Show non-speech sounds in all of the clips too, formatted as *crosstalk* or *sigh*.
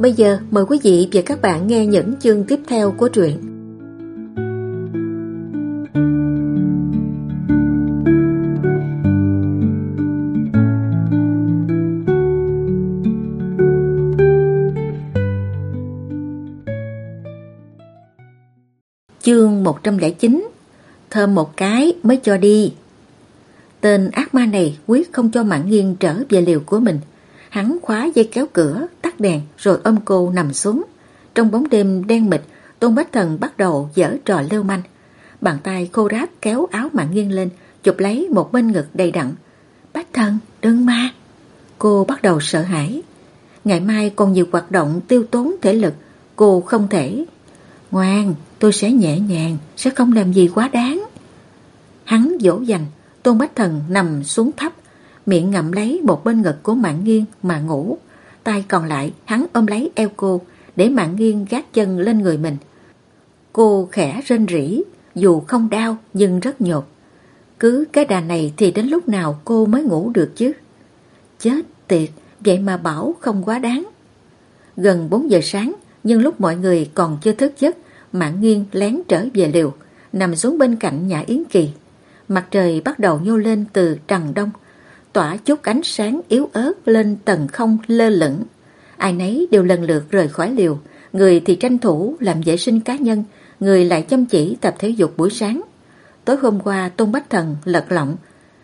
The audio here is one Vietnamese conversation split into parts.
Bây giờ, mời quý vị và các bạn nghe những chương tiếp theo của truyện. Chương 109 Thơm một cái mới cho đi Tên ác ma này quyết không cho mạng nghiêng trở về liều của mình Hắn khóa dây kéo cửa, tắt đèn rồi ôm cô nằm xuống. Trong bóng đêm đen mịt, Tôn Bách Thần bắt đầu dở trò lêu manh. Bàn tay khô ráp kéo áo mạng nghiêng lên, chụp lấy một bên ngực đầy đặn. Bách Thần, đừng ma! Cô bắt đầu sợ hãi. Ngày mai còn nhiều hoạt động tiêu tốn thể lực, cô không thể. Ngoan, tôi sẽ nhẹ nhàng, sẽ không làm gì quá đáng. Hắn dỗ dành, Tôn Bách Thần nằm xuống thấp, miệng ngậm lấy một bên ngực của mạng nghiêng mà ngủ. Tay còn lại hắn ôm lấy eo cô để mạng nghiêng gác chân lên người mình. Cô khẽ rên rỉ, dù không đau nhưng rất nhột. Cứ cái đà này thì đến lúc nào cô mới ngủ được chứ? Chết tiệt, vậy mà bảo không quá đáng. Gần 4 giờ sáng, nhưng lúc mọi người còn chưa thức giấc, mạng nghiêng lén trở về liều, nằm xuống bên cạnh nhà Yến Kỳ. Mặt trời bắt đầu nhô lên từ trần đông, tỏa chút ánh sáng yếu ớt lên tầng không lơ lửng. Ai nấy đều lần lượt rời khỏi liều, người thì tranh thủ làm vệ sinh cá nhân, người lại chăm chỉ tập thể dục buổi sáng. Tối hôm qua Tôn Bách Thần lật lọng,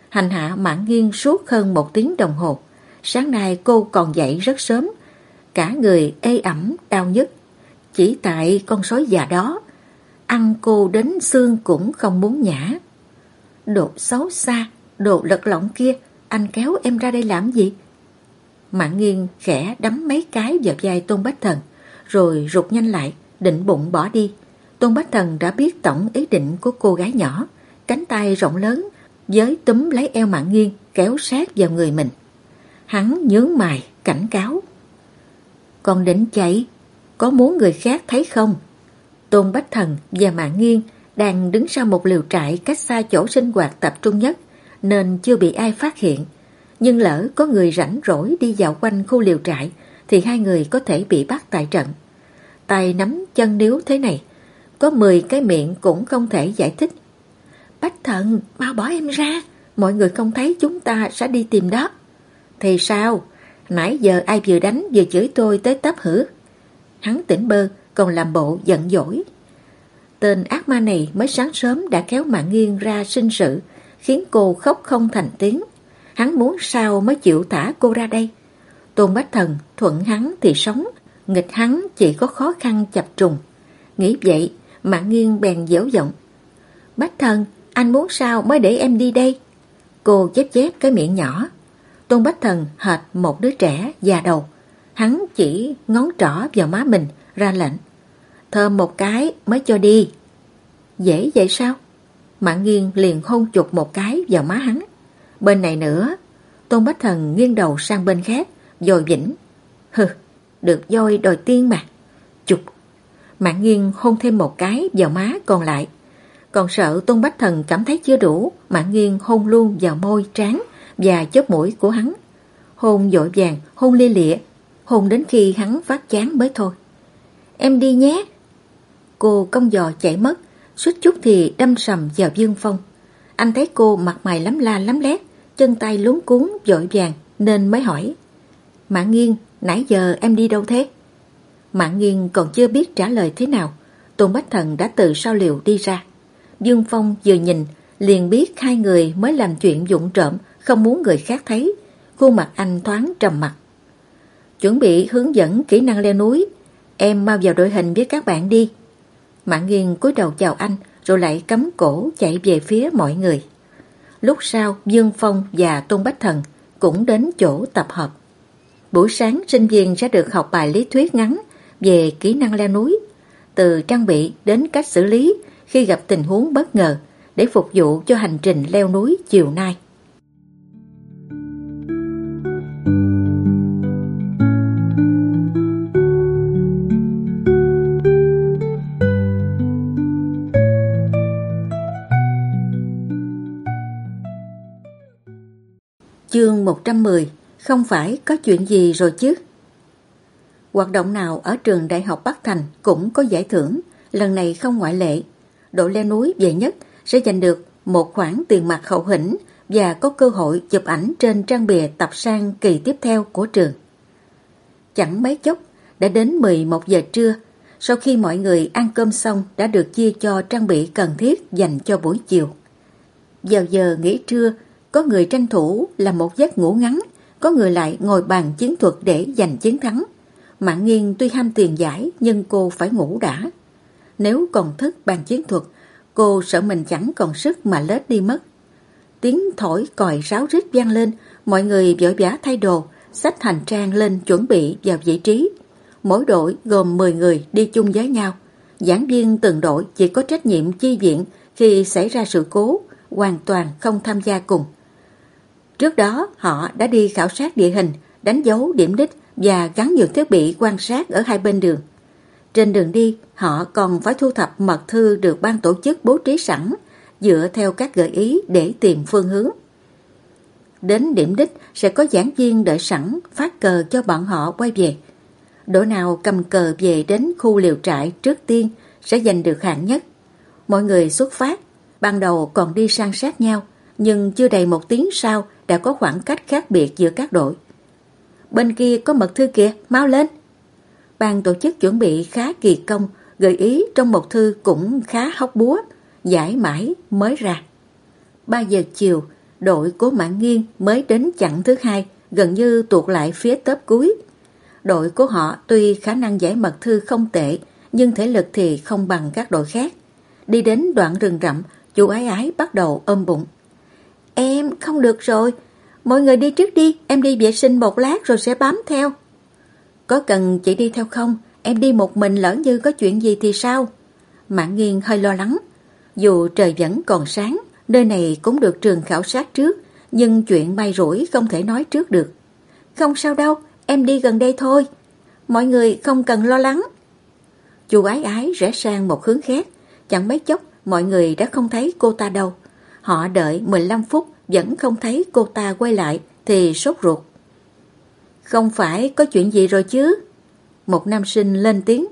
hành hạ mãn nghiêng suốt hơn một tiếng đồng hồ. Sáng nay cô còn dậy rất sớm, cả người ê ẩm, đau nhức. Chỉ tại con sói già đó, ăn cô đến xương cũng không muốn nhả. Độ xấu xa, độ lật lọng kia, anh kéo em ra đây làm gì? Mạng nghiêng khẽ đấm mấy cái vào vai Tôn Bách Thần, rồi rụt nhanh lại, định bụng bỏ đi. Tôn Bách Thần đã biết tổng ý định của cô gái nhỏ, cánh tay rộng lớn, giới túm lấy eo mạng nghiêng, kéo sát vào người mình. Hắn nhướng mày, cảnh cáo. Còn định chạy, có muốn người khác thấy không? Tôn Bách Thần và Mạng Nghiên đang đứng sau một liều trại cách xa chỗ sinh hoạt tập trung nhất nên chưa bị ai phát hiện. Nhưng lỡ có người rảnh rỗi đi dạo quanh khu liều trại thì hai người có thể bị bắt tại trận. Tay nắm chân níu thế này, có 10 cái miệng cũng không thể giải thích. Bách thần mau bỏ em ra, mọi người không thấy chúng ta sẽ đi tìm đó. Thì sao? Nãy giờ ai vừa đánh vừa chửi tôi tới tấp hử? Hắn tỉnh bơ, còn làm bộ giận dỗi. Tên ác ma này mới sáng sớm đã kéo mạng nghiêng ra sinh sự, khiến cô khóc không thành tiếng. Hắn muốn sao mới chịu thả cô ra đây. Tôn Bách Thần thuận hắn thì sống, nghịch hắn chỉ có khó khăn chập trùng. Nghĩ vậy, Mạng Nghiên bèn dễu giọng. Bách Thần, anh muốn sao mới để em đi đây? Cô chép chép cái miệng nhỏ. Tôn Bách Thần hệt một đứa trẻ già đầu. Hắn chỉ ngón trỏ vào má mình, ra lệnh. Thơm một cái mới cho đi. Dễ vậy sao? Mạng nghiêng liền hôn chụt một cái vào má hắn. Bên này nữa, Tôn Bách Thần nghiêng đầu sang bên khác, dồi vĩnh. Hừ, được voi đòi tiên mà. Chụp. Mạng nghiêng hôn thêm một cái vào má còn lại. Còn sợ Tôn Bách Thần cảm thấy chưa đủ, Mạng nghiêng hôn luôn vào môi, trán và chớp mũi của hắn. Hôn dội vàng, hôn lia lịa, hôn đến khi hắn phát chán mới thôi. Em đi nhé. Cô công giò chạy mất, suýt chút thì đâm sầm vào Dương Phong. Anh thấy cô mặt mày lắm la lắm lét, chân tay lún cuốn vội vàng nên mới hỏi. Mạng nghiêng, nãy giờ em đi đâu thế? Mạng nghiêng còn chưa biết trả lời thế nào. Tôn Bách Thần đã từ sau liều đi ra. Dương Phong vừa nhìn, liền biết hai người mới làm chuyện dụng trộm, không muốn người khác thấy. Khuôn mặt anh thoáng trầm mặt. Chuẩn bị hướng dẫn kỹ năng leo núi. Em mau vào đội hình với các bạn đi. Mạng nghiêng cúi đầu chào anh, rồi lại cắm cổ chạy về phía mọi người. Lúc sau, Dương Phong và Tôn Bách Thần cũng đến chỗ tập hợp. Buổi sáng, sinh viên sẽ được học bài lý thuyết ngắn về kỹ năng leo núi. từ trang bị đến cách xử lý khi gặp tình huống bất ngờ để phục vụ cho hành trình leo núi chiều nay. 110 Không phải có chuyện gì rồi chứ? Hoạt động nào ở trường Đại học Bắc Thành cũng có giải thưởng, lần này không ngoại lệ. Đội leo núi về nhất sẽ giành được một khoản tiền mặt hậu hĩnh và có cơ hội chụp ảnh trên trang bìa tập sang kỳ tiếp theo của trường. Chẳng mấy chốc, đã đến 11 giờ trưa, sau khi mọi người ăn cơm xong đã được chia cho trang bị cần thiết dành cho buổi chiều. Vào giờ nghỉ trưa, có người tranh thủ là một giấc ngủ ngắn, có người lại ngồi bàn chiến thuật để giành chiến thắng. Mạng nghiêng tuy ham tiền giải nhưng cô phải ngủ đã. Nếu còn thức bàn chiến thuật, cô sợ mình chẳng còn sức mà lết đi mất. Tiếng thổi còi ráo rít vang lên, mọi người vội vã thay đồ, xách hành trang lên chuẩn bị vào vị trí. Mỗi đội gồm 10 người đi chung với nhau. Giảng viên từng đội chỉ có trách nhiệm chi viện khi xảy ra sự cố, hoàn toàn không tham gia cùng. Trước đó, họ đã đi khảo sát địa hình, đánh dấu điểm đích và gắn nhiều thiết bị quan sát ở hai bên đường. Trên đường đi, họ còn phải thu thập mật thư được ban tổ chức bố trí sẵn, dựa theo các gợi ý để tìm phương hướng. Đến điểm đích sẽ có giảng viên đợi sẵn phát cờ cho bọn họ quay về. Đội nào cầm cờ về đến khu liều trại trước tiên sẽ giành được hạng nhất. Mọi người xuất phát, ban đầu còn đi sang sát nhau, nhưng chưa đầy một tiếng sau đã có khoảng cách khác biệt giữa các đội. Bên kia có mật thư kìa, mau lên. Ban tổ chức chuẩn bị khá kỳ công, gợi ý trong một thư cũng khá hóc búa, giải mãi mới ra. 3 giờ chiều, đội cố mạng nghiêng mới đến chặng thứ hai, gần như tuột lại phía tớp cuối. Đội của họ tuy khả năng giải mật thư không tệ, nhưng thể lực thì không bằng các đội khác. Đi đến đoạn rừng rậm, chú ái ái bắt đầu ôm bụng. Em không được rồi, mọi người đi trước đi, em đi vệ sinh một lát rồi sẽ bám theo. Có cần chị đi theo không? Em đi một mình lỡ như có chuyện gì thì sao? Mạng nghiêng hơi lo lắng. Dù trời vẫn còn sáng, nơi này cũng được trường khảo sát trước, nhưng chuyện may rủi không thể nói trước được. Không sao đâu, em đi gần đây thôi. Mọi người không cần lo lắng. Chú ái ái rẽ sang một hướng khác, chẳng mấy chốc mọi người đã không thấy cô ta đâu. Họ đợi 15 phút vẫn không thấy cô ta quay lại thì sốt ruột. Không phải có chuyện gì rồi chứ? Một nam sinh lên tiếng.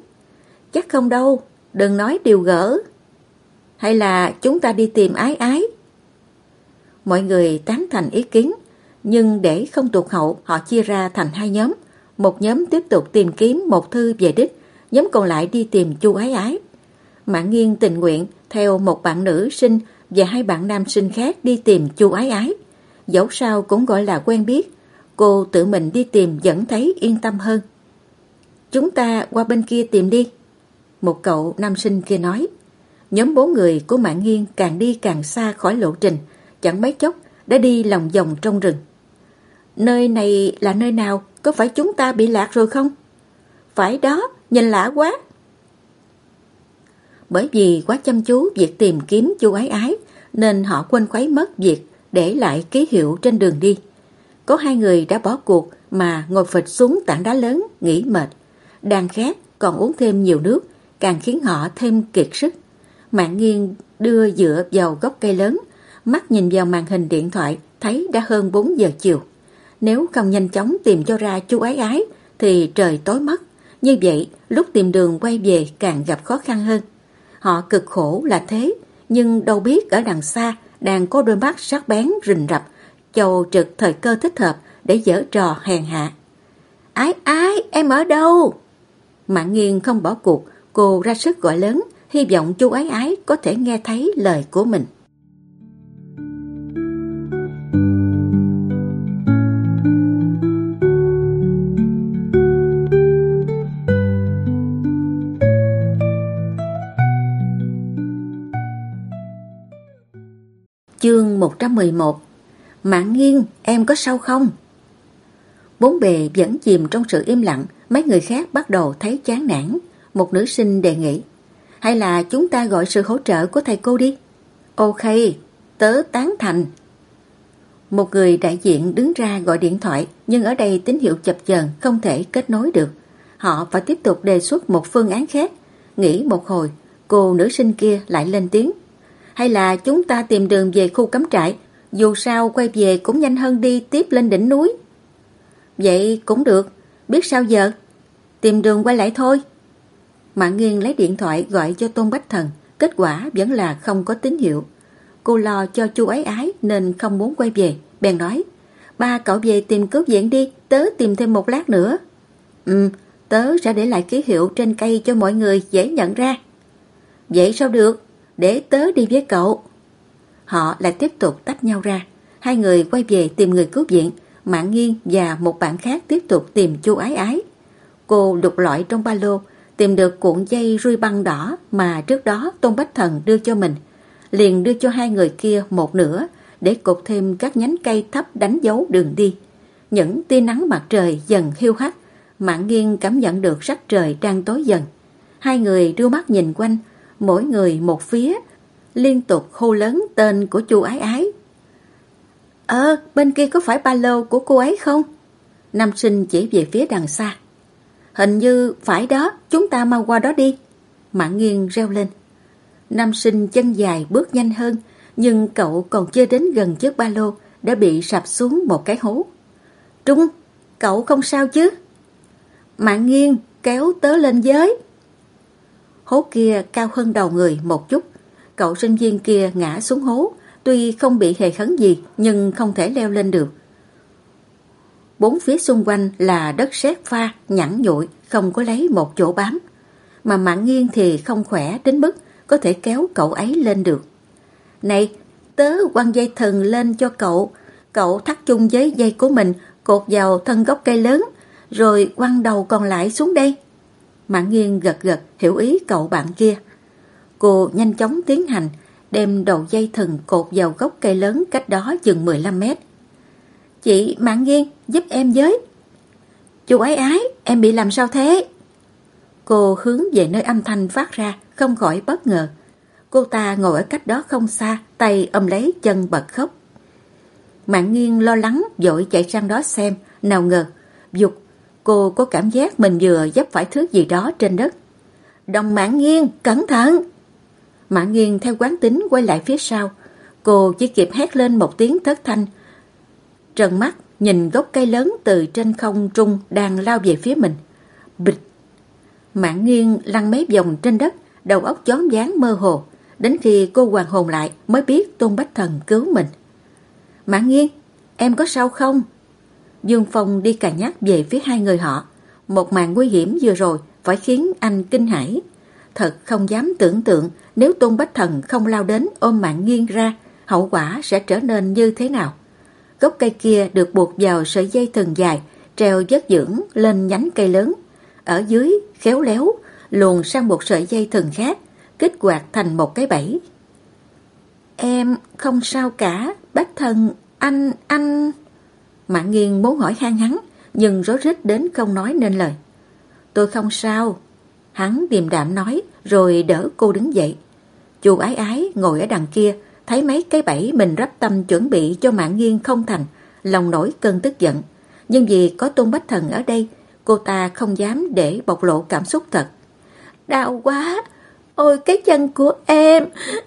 Chắc không đâu, đừng nói điều gỡ. Hay là chúng ta đi tìm ái ái? Mọi người tán thành ý kiến, nhưng để không tụt hậu họ chia ra thành hai nhóm. Một nhóm tiếp tục tìm kiếm một thư về đích, nhóm còn lại đi tìm chu ái ái. Mạng nghiêng tình nguyện theo một bạn nữ sinh và hai bạn nam sinh khác đi tìm chu ái ái. Dẫu sao cũng gọi là quen biết, cô tự mình đi tìm vẫn thấy yên tâm hơn. Chúng ta qua bên kia tìm đi. Một cậu nam sinh kia nói. Nhóm bốn người của mạng Nghiên càng đi càng xa khỏi lộ trình, chẳng mấy chốc đã đi lòng vòng trong rừng. Nơi này là nơi nào? Có phải chúng ta bị lạc rồi không? Phải đó, nhìn lạ quá. Bởi vì quá chăm chú việc tìm kiếm chu ái ái, nên họ quên khuấy mất việc để lại ký hiệu trên đường đi. Có hai người đã bỏ cuộc mà ngồi phịch xuống tảng đá lớn, nghỉ mệt. Đang khát còn uống thêm nhiều nước, càng khiến họ thêm kiệt sức. Mạng nghiêng đưa dựa vào gốc cây lớn, mắt nhìn vào màn hình điện thoại, thấy đã hơn 4 giờ chiều. Nếu không nhanh chóng tìm cho ra chú ái ái, thì trời tối mất. Như vậy, lúc tìm đường quay về càng gặp khó khăn hơn. Họ cực khổ là thế, nhưng đâu biết ở đằng xa đang có đôi mắt sắc bén rình rập, chầu trực thời cơ thích hợp để dở trò hèn hạ. Ái ái, em ở đâu? Mạng nghiêng không bỏ cuộc, cô ra sức gọi lớn, hy vọng chú ái ái có thể nghe thấy lời của mình. 111 Mạng nghiêng, em có sao không? Bốn bề vẫn chìm trong sự im lặng, mấy người khác bắt đầu thấy chán nản. Một nữ sinh đề nghị Hay là chúng ta gọi sự hỗ trợ của thầy cô đi? Ok, tớ tán thành. Một người đại diện đứng ra gọi điện thoại nhưng ở đây tín hiệu chập chờn không thể kết nối được. Họ phải tiếp tục đề xuất một phương án khác. Nghĩ một hồi, cô nữ sinh kia lại lên tiếng. Hay là chúng ta tìm đường về khu cắm trại, dù sao quay về cũng nhanh hơn đi tiếp lên đỉnh núi. Vậy cũng được, biết sao giờ? Tìm đường quay lại thôi. Mạng nghiêng lấy điện thoại gọi cho Tôn Bách Thần, kết quả vẫn là không có tín hiệu. Cô lo cho chu ấy ái nên không muốn quay về, bèn nói, ba cậu về tìm cứu viện đi, tớ tìm thêm một lát nữa. Ừ, tớ sẽ để lại ký hiệu trên cây cho mọi người dễ nhận ra. Vậy sao được, để tớ đi với cậu. Họ lại tiếp tục tách nhau ra, hai người quay về tìm người cứu viện, Mạng Nghiên và một bạn khác tiếp tục tìm chu ái ái. Cô lục lọi trong ba lô, tìm được cuộn dây ruy băng đỏ mà trước đó Tôn Bách Thần đưa cho mình. Liền đưa cho hai người kia một nửa để cột thêm các nhánh cây thấp đánh dấu đường đi. Những tia nắng mặt trời dần hiu hắt, Mạng Nghiên cảm nhận được sắc trời đang tối dần. Hai người đưa mắt nhìn quanh, mỗi người một phía, liên tục hô lớn tên của chu ái ái. Ờ, bên kia có phải ba lô của cô ấy không? Nam sinh chỉ về phía đằng xa. Hình như phải đó, chúng ta mau qua đó đi. Mạng nghiêng reo lên. Nam sinh chân dài bước nhanh hơn, nhưng cậu còn chưa đến gần chiếc ba lô, đã bị sập xuống một cái hố. Trung, cậu không sao chứ? Mạng nghiêng kéo tớ lên giới. Hố kia cao hơn đầu người một chút. Cậu sinh viên kia ngã xuống hố, tuy không bị hề khấn gì nhưng không thể leo lên được. Bốn phía xung quanh là đất sét pha, nhẵn nhụi, không có lấy một chỗ bám. Mà mạng nghiêng thì không khỏe đến mức có thể kéo cậu ấy lên được. Này, tớ quăng dây thần lên cho cậu. Cậu thắt chung với dây của mình cột vào thân gốc cây lớn, rồi quăng đầu còn lại xuống đây. Mạng nghiêng gật gật hiểu ý cậu bạn kia. Cô nhanh chóng tiến hành, đem đầu dây thần cột vào gốc cây lớn cách đó chừng 15 mét. Chị Mạng Nghiên giúp em với. Chú ái ái, em bị làm sao thế? Cô hướng về nơi âm thanh phát ra, không khỏi bất ngờ. Cô ta ngồi ở cách đó không xa, tay ôm lấy chân bật khóc. Mạng nghiêng lo lắng, dội chạy sang đó xem, nào ngờ, dục, cô có cảm giác mình vừa dấp phải thứ gì đó trên đất. Đồng mãn nghiêng, cẩn thận! mãn nghiêng theo quán tính quay lại phía sau, cô chỉ kịp hét lên một tiếng thất thanh. Trần mắt nhìn gốc cây lớn từ trên không trung đang lao về phía mình. Bịch! mãn nghiêng lăn mấy vòng trên đất, đầu óc chón váng mơ hồ. Đến khi cô hoàn hồn lại mới biết Tôn Bách Thần cứu mình. mãn nghiêng, em có sao không? Dương Phong đi cà nhắc về phía hai người họ. Một màn nguy hiểm vừa rồi phải khiến anh kinh hãi. Thật không dám tưởng tượng nếu Tôn Bách Thần không lao đến ôm mạng nghiêng ra, hậu quả sẽ trở nên như thế nào. Gốc cây kia được buộc vào sợi dây thần dài, treo dất dưỡng lên nhánh cây lớn. Ở dưới, khéo léo, luồn sang một sợi dây thần khác, kích hoạt thành một cái bẫy. Em không sao cả, Bách thần, anh, anh... Mạng nghiêng muốn hỏi han hắn, nhưng rối rít đến không nói nên lời. Tôi không sao. Hắn điềm đạm nói, rồi đỡ cô đứng dậy. Chu ái ái ngồi ở đằng kia, thấy mấy cái bẫy mình rắp tâm chuẩn bị cho mạng nghiêng không thành, lòng nổi cơn tức giận. Nhưng vì có Tôn Bách Thần ở đây, cô ta không dám để bộc lộ cảm xúc thật. Đau quá! Ôi cái chân của em!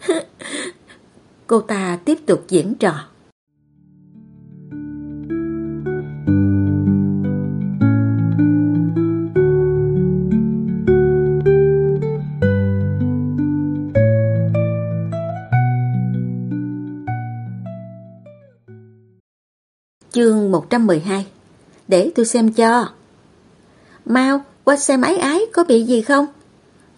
*laughs* cô ta tiếp tục diễn trò. Chương 112 Để tôi xem cho. Mau, qua xem ái ái có bị gì không?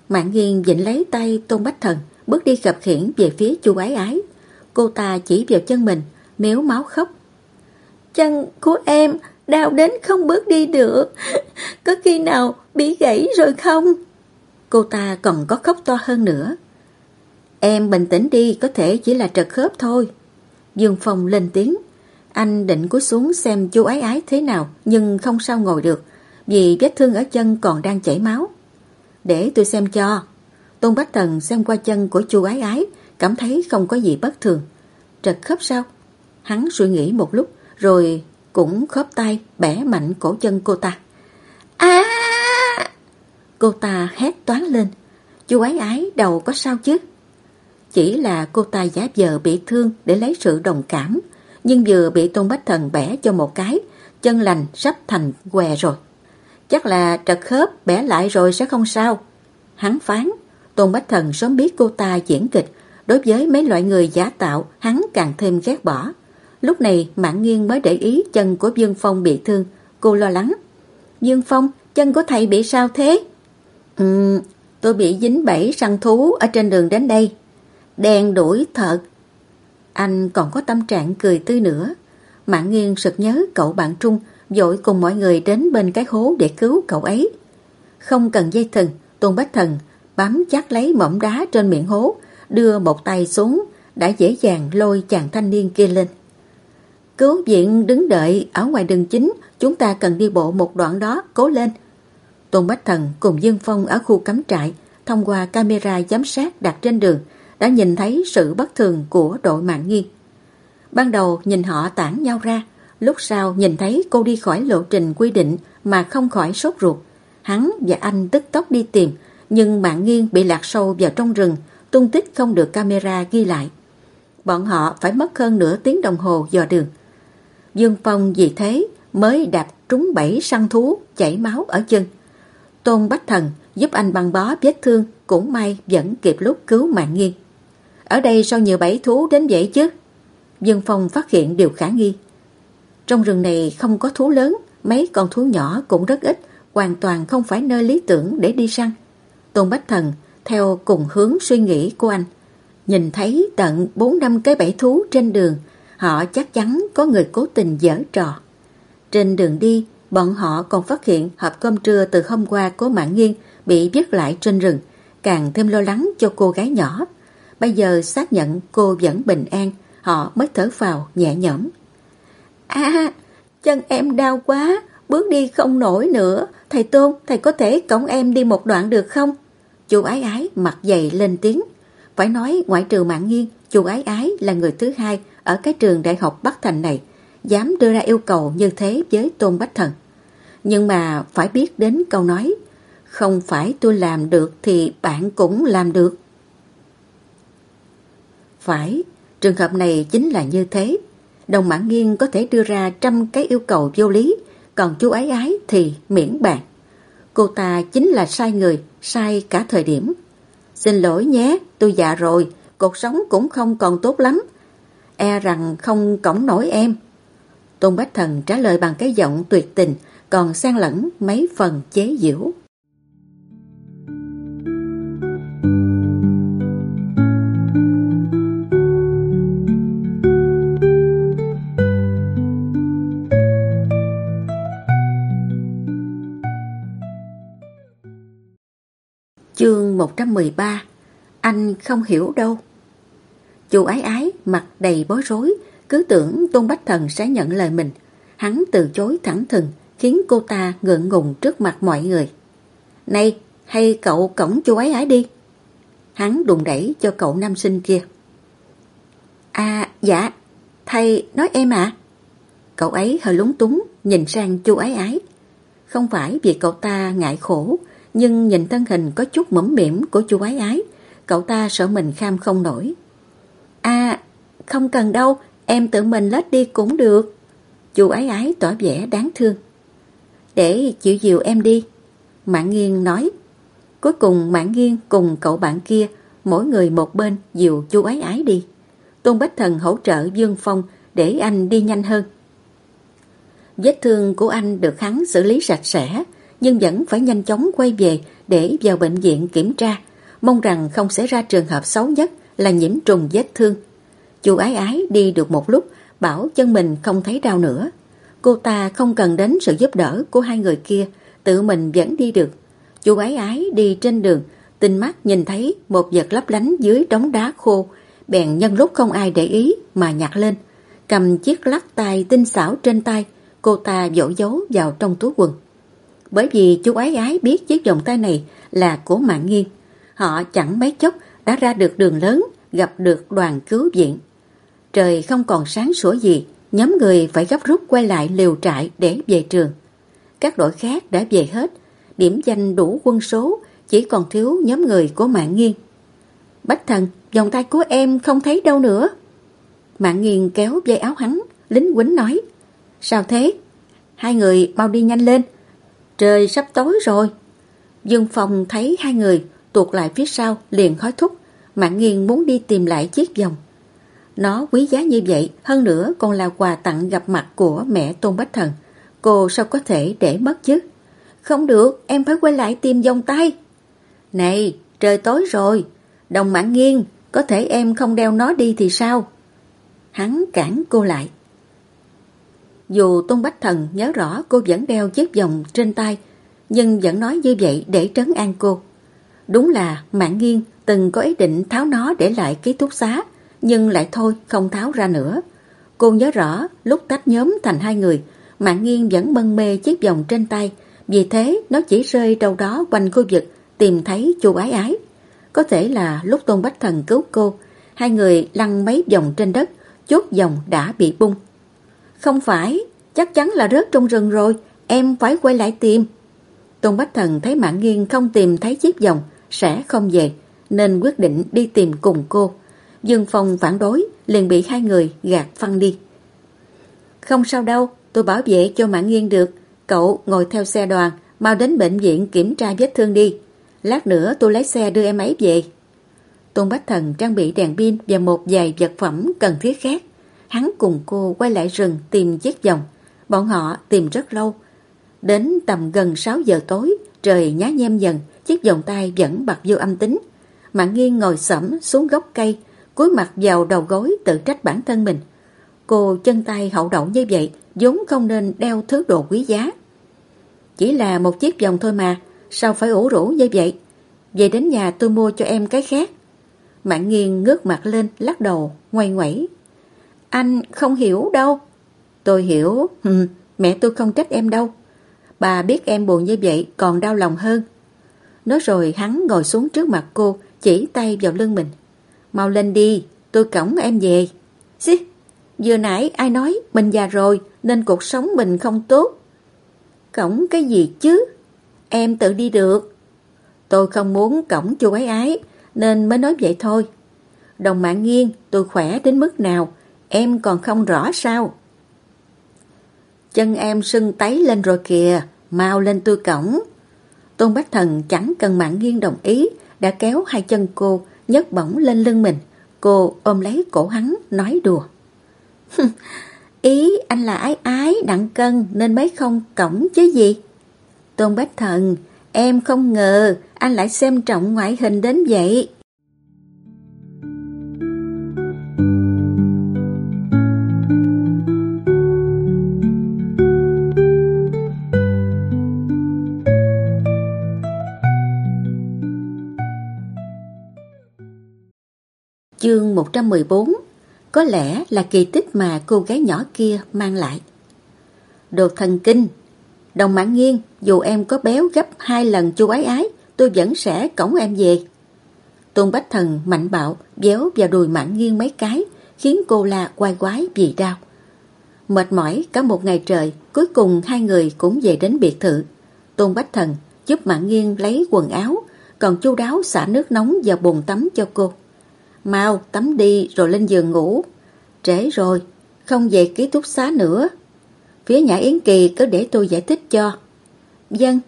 Mạng nghiên dịnh lấy tay Tôn Bách Thần, bước đi khập khiển về phía chu ái ái. Cô ta chỉ vào chân mình, méo máu khóc. Chân của em đau đến không bước đi được. *laughs* Có khi nào bị gãy rồi không? Cô ta còn có khóc to hơn nữa. Em bình tĩnh đi, có thể chỉ là trật khớp thôi. Dương Phong lên tiếng. Anh định cúi xuống xem chú ái ái thế nào nhưng không sao ngồi được vì vết thương ở chân còn đang chảy máu. Để tôi xem cho. Tôn Bách Thần xem qua chân của chú ái ái, cảm thấy không có gì bất thường. Trật khớp sao? Hắn suy nghĩ một lúc, rồi cũng khớp tay bẻ mạnh cổ chân cô ta. À! Cô ta hét toán lên. Chú ái ái đầu có sao chứ? Chỉ là cô ta giả vờ bị thương để lấy sự đồng cảm, nhưng vừa bị Tôn Bách Thần bẻ cho một cái, chân lành sắp thành què rồi. Chắc là trật khớp bẻ lại rồi sẽ không sao. Hắn phán, Tôn Bách Thần sớm biết cô ta diễn kịch, đối với mấy loại người giả tạo hắn càng thêm ghét bỏ. Lúc này Mạng Nghiên mới để ý chân của Dương Phong bị thương, cô lo lắng. Dương Phong, chân của thầy bị sao thế? Ừm, tôi bị dính bẫy săn thú ở trên đường đến đây. Đen đuổi thật. Anh còn có tâm trạng cười tươi nữa. Mạng Nghiên sực nhớ cậu bạn Trung dội cùng mọi người đến bên cái hố để cứu cậu ấy. Không cần dây thừng, Tôn Bách Thần bám chắc lấy mỏm đá trên miệng hố, đưa một tay xuống, đã dễ dàng lôi chàng thanh niên kia lên. Cứu viện đứng đợi ở ngoài đường chính, chúng ta cần đi bộ một đoạn đó, cố lên. Tôn Bách Thần cùng Dương Phong ở khu cắm trại, thông qua camera giám sát đặt trên đường, đã nhìn thấy sự bất thường của đội mạng nghiêng. Ban đầu nhìn họ tản nhau ra, lúc sau nhìn thấy cô đi khỏi lộ trình quy định mà không khỏi sốt ruột. Hắn và anh tức tốc đi tìm, nhưng mạng nghiêng bị lạc sâu vào trong rừng, tung tích không được camera ghi lại. Bọn họ phải mất hơn nửa tiếng đồng hồ dò đường. Dương Phong vì thế mới đạp trúng bẫy săn thú chảy máu ở chân. Tôn Bách Thần giúp anh băng bó vết thương cũng may vẫn kịp lúc cứu mạng nghiêng. Ở đây sao nhiều bẫy thú đến vậy chứ? dân Phong phát hiện điều khả nghi. Trong rừng này không có thú lớn, mấy con thú nhỏ cũng rất ít, hoàn toàn không phải nơi lý tưởng để đi săn. Tôn Bách Thần theo cùng hướng suy nghĩ của anh. Nhìn thấy tận 4 năm cái bẫy thú trên đường, họ chắc chắn có người cố tình dở trò. Trên đường đi, bọn họ còn phát hiện hộp cơm trưa từ hôm qua của Mạng Nghiên bị vứt lại trên rừng, càng thêm lo lắng cho cô gái nhỏ. Bây giờ xác nhận cô vẫn bình an, họ mới thở vào nhẹ nhõm. À, chân em đau quá, bước đi không nổi nữa. Thầy Tôn, thầy có thể cõng em đi một đoạn được không? Chú ái ái mặt dày lên tiếng. Phải nói ngoại trừ mạng nghiêng, chú ái ái là người thứ hai ở cái trường đại học Bắc Thành này, dám đưa ra yêu cầu như thế với Tôn Bách Thần. Nhưng mà phải biết đến câu nói, không phải tôi làm được thì bạn cũng làm được. Phải, trường hợp này chính là như thế. Đồng mãn nghiêng có thể đưa ra trăm cái yêu cầu vô lý, còn chú ái ái thì miễn bàn. Cô ta chính là sai người, sai cả thời điểm. Xin lỗi nhé, tôi già rồi, cuộc sống cũng không còn tốt lắm. E rằng không cổng nổi em. Tôn Bách Thần trả lời bằng cái giọng tuyệt tình, còn xen lẫn mấy phần chế giễu. Chương 113 Anh không hiểu đâu. Chu ái ái, mặt đầy bối rối, Cứ tưởng Tôn Bách Thần sẽ nhận lời mình. Hắn từ chối thẳng thừng, Khiến cô ta ngượng ngùng trước mặt mọi người. Này, hay cậu cổng chu ái ái đi. Hắn đùng đẩy cho cậu nam sinh kia. À dạ Thầy nói em à Cậu ấy hơi lúng túng, Nhìn sang chu ái ái. Không phải vì cậu ta ngại khổ nhưng nhìn thân hình có chút mẫm mỉm của chú ái ái, cậu ta sợ mình kham không nổi. À, không cần đâu, em tự mình lết đi cũng được. Chú ái ái tỏ vẻ đáng thương. Để chịu dìu em đi. Mạng nghiêng nói. Cuối cùng Mạng nghiêng cùng cậu bạn kia, mỗi người một bên dìu chú ái ái đi. Tôn Bách Thần hỗ trợ Dương Phong để anh đi nhanh hơn. Vết thương của anh được hắn xử lý sạch sẽ, nhưng vẫn phải nhanh chóng quay về để vào bệnh viện kiểm tra, mong rằng không xảy ra trường hợp xấu nhất là nhiễm trùng vết thương. Chú ái ái đi được một lúc, bảo chân mình không thấy đau nữa. Cô ta không cần đến sự giúp đỡ của hai người kia, tự mình vẫn đi được. Chú ái ái đi trên đường, tinh mắt nhìn thấy một vật lấp lánh dưới đống đá khô, bèn nhân lúc không ai để ý mà nhặt lên. Cầm chiếc lắc tay tinh xảo trên tay, cô ta dỗ dấu vào trong túi quần bởi vì chú ái ái biết chiếc vòng tay này là của mạng nghiên. Họ chẳng mấy chốc đã ra được đường lớn, gặp được đoàn cứu viện. Trời không còn sáng sủa gì, nhóm người phải gấp rút quay lại liều trại để về trường. Các đội khác đã về hết, điểm danh đủ quân số, chỉ còn thiếu nhóm người của Mạng Nghiên. Bách thần, vòng tay của em không thấy đâu nữa. Mạng Nghiên kéo dây áo hắn, lính quýnh nói. Sao thế? Hai người mau đi nhanh lên. Trời sắp tối rồi. Dương Phong thấy hai người tuột lại phía sau liền khói thúc. Mạng nghiêng muốn đi tìm lại chiếc vòng. Nó quý giá như vậy, hơn nữa còn là quà tặng gặp mặt của mẹ Tôn Bách Thần. Cô sao có thể để mất chứ? Không được, em phải quay lại tìm vòng tay. Này, trời tối rồi, đồng mạng nghiêng, có thể em không đeo nó đi thì sao? Hắn cản cô lại. Dù Tôn Bách Thần nhớ rõ cô vẫn đeo chiếc vòng trên tay, nhưng vẫn nói như vậy để trấn an cô. Đúng là Mạng Nghiên từng có ý định tháo nó để lại ký túc xá, nhưng lại thôi không tháo ra nữa. Cô nhớ rõ lúc tách nhóm thành hai người, Mạng Nghiên vẫn mân mê chiếc vòng trên tay, vì thế nó chỉ rơi đâu đó quanh khu vực tìm thấy chu ái ái. Có thể là lúc Tôn Bách Thần cứu cô, hai người lăn mấy vòng trên đất, chốt vòng đã bị bung. Không phải, chắc chắn là rớt trong rừng rồi, em phải quay lại tìm. Tôn Bách Thần thấy Mạng Nghiên không tìm thấy chiếc vòng, sẽ không về, nên quyết định đi tìm cùng cô. Dương Phong phản đối, liền bị hai người gạt phăng đi. Không sao đâu, tôi bảo vệ cho Mạng Nghiên được. Cậu ngồi theo xe đoàn, mau đến bệnh viện kiểm tra vết thương đi. Lát nữa tôi lấy xe đưa em ấy về. Tôn Bách Thần trang bị đèn pin và một vài vật phẩm cần thiết khác. Hắn cùng cô quay lại rừng tìm chiếc vòng. Bọn họ tìm rất lâu. Đến tầm gần 6 giờ tối, trời nhá nhem dần, chiếc vòng tay vẫn bật vô âm tính. Mạng nghiêng ngồi sẫm xuống gốc cây, cúi mặt vào đầu gối tự trách bản thân mình. Cô chân tay hậu đậu như vậy, vốn không nên đeo thứ đồ quý giá. Chỉ là một chiếc vòng thôi mà, sao phải ủ rũ như vậy? Về đến nhà tôi mua cho em cái khác. Mạng nghiêng ngước mặt lên, lắc đầu, ngoay ngoẩy. Anh không hiểu đâu. Tôi hiểu, ừ, mẹ tôi không trách em đâu. Bà biết em buồn như vậy còn đau lòng hơn. Nói rồi hắn ngồi xuống trước mặt cô, chỉ tay vào lưng mình. Mau lên đi, tôi cõng em về. Xí, vừa nãy ai nói mình già rồi nên cuộc sống mình không tốt. cõng cái gì chứ? Em tự đi được. Tôi không muốn cõng chu ấy ái nên mới nói vậy thôi. Đồng mạng nghiêng tôi khỏe đến mức nào em còn không rõ sao. Chân em sưng tấy lên rồi kìa, mau lên tôi cổng. Tôn Bách Thần chẳng cần mạng nghiêng đồng ý, đã kéo hai chân cô, nhấc bổng lên lưng mình. Cô ôm lấy cổ hắn, nói đùa. *laughs* Ý anh là ái ái, nặng cân nên mới không cổng chứ gì. Tôn Bách Thần, em không ngờ anh lại xem trọng ngoại hình đến vậy. Chương 114 Có lẽ là kỳ tích mà cô gái nhỏ kia mang lại. Đồ thần kinh Đồng mãn nghiêng, dù em có béo gấp hai lần chu ái ái, tôi vẫn sẽ cổng em về. Tôn Bách Thần mạnh bạo, béo vào đùi mãn nghiêng mấy cái, khiến cô la quay quái vì đau. Mệt mỏi cả một ngày trời, cuối cùng hai người cũng về đến biệt thự. Tôn Bách Thần giúp mãn nghiêng lấy quần áo, còn chu đáo xả nước nóng vào bồn tắm cho cô. Mau tắm đi rồi lên giường ngủ. Trễ rồi, không về ký túc xá nữa. Phía nhà Yến Kỳ cứ để tôi giải thích cho. Vâng. Dân.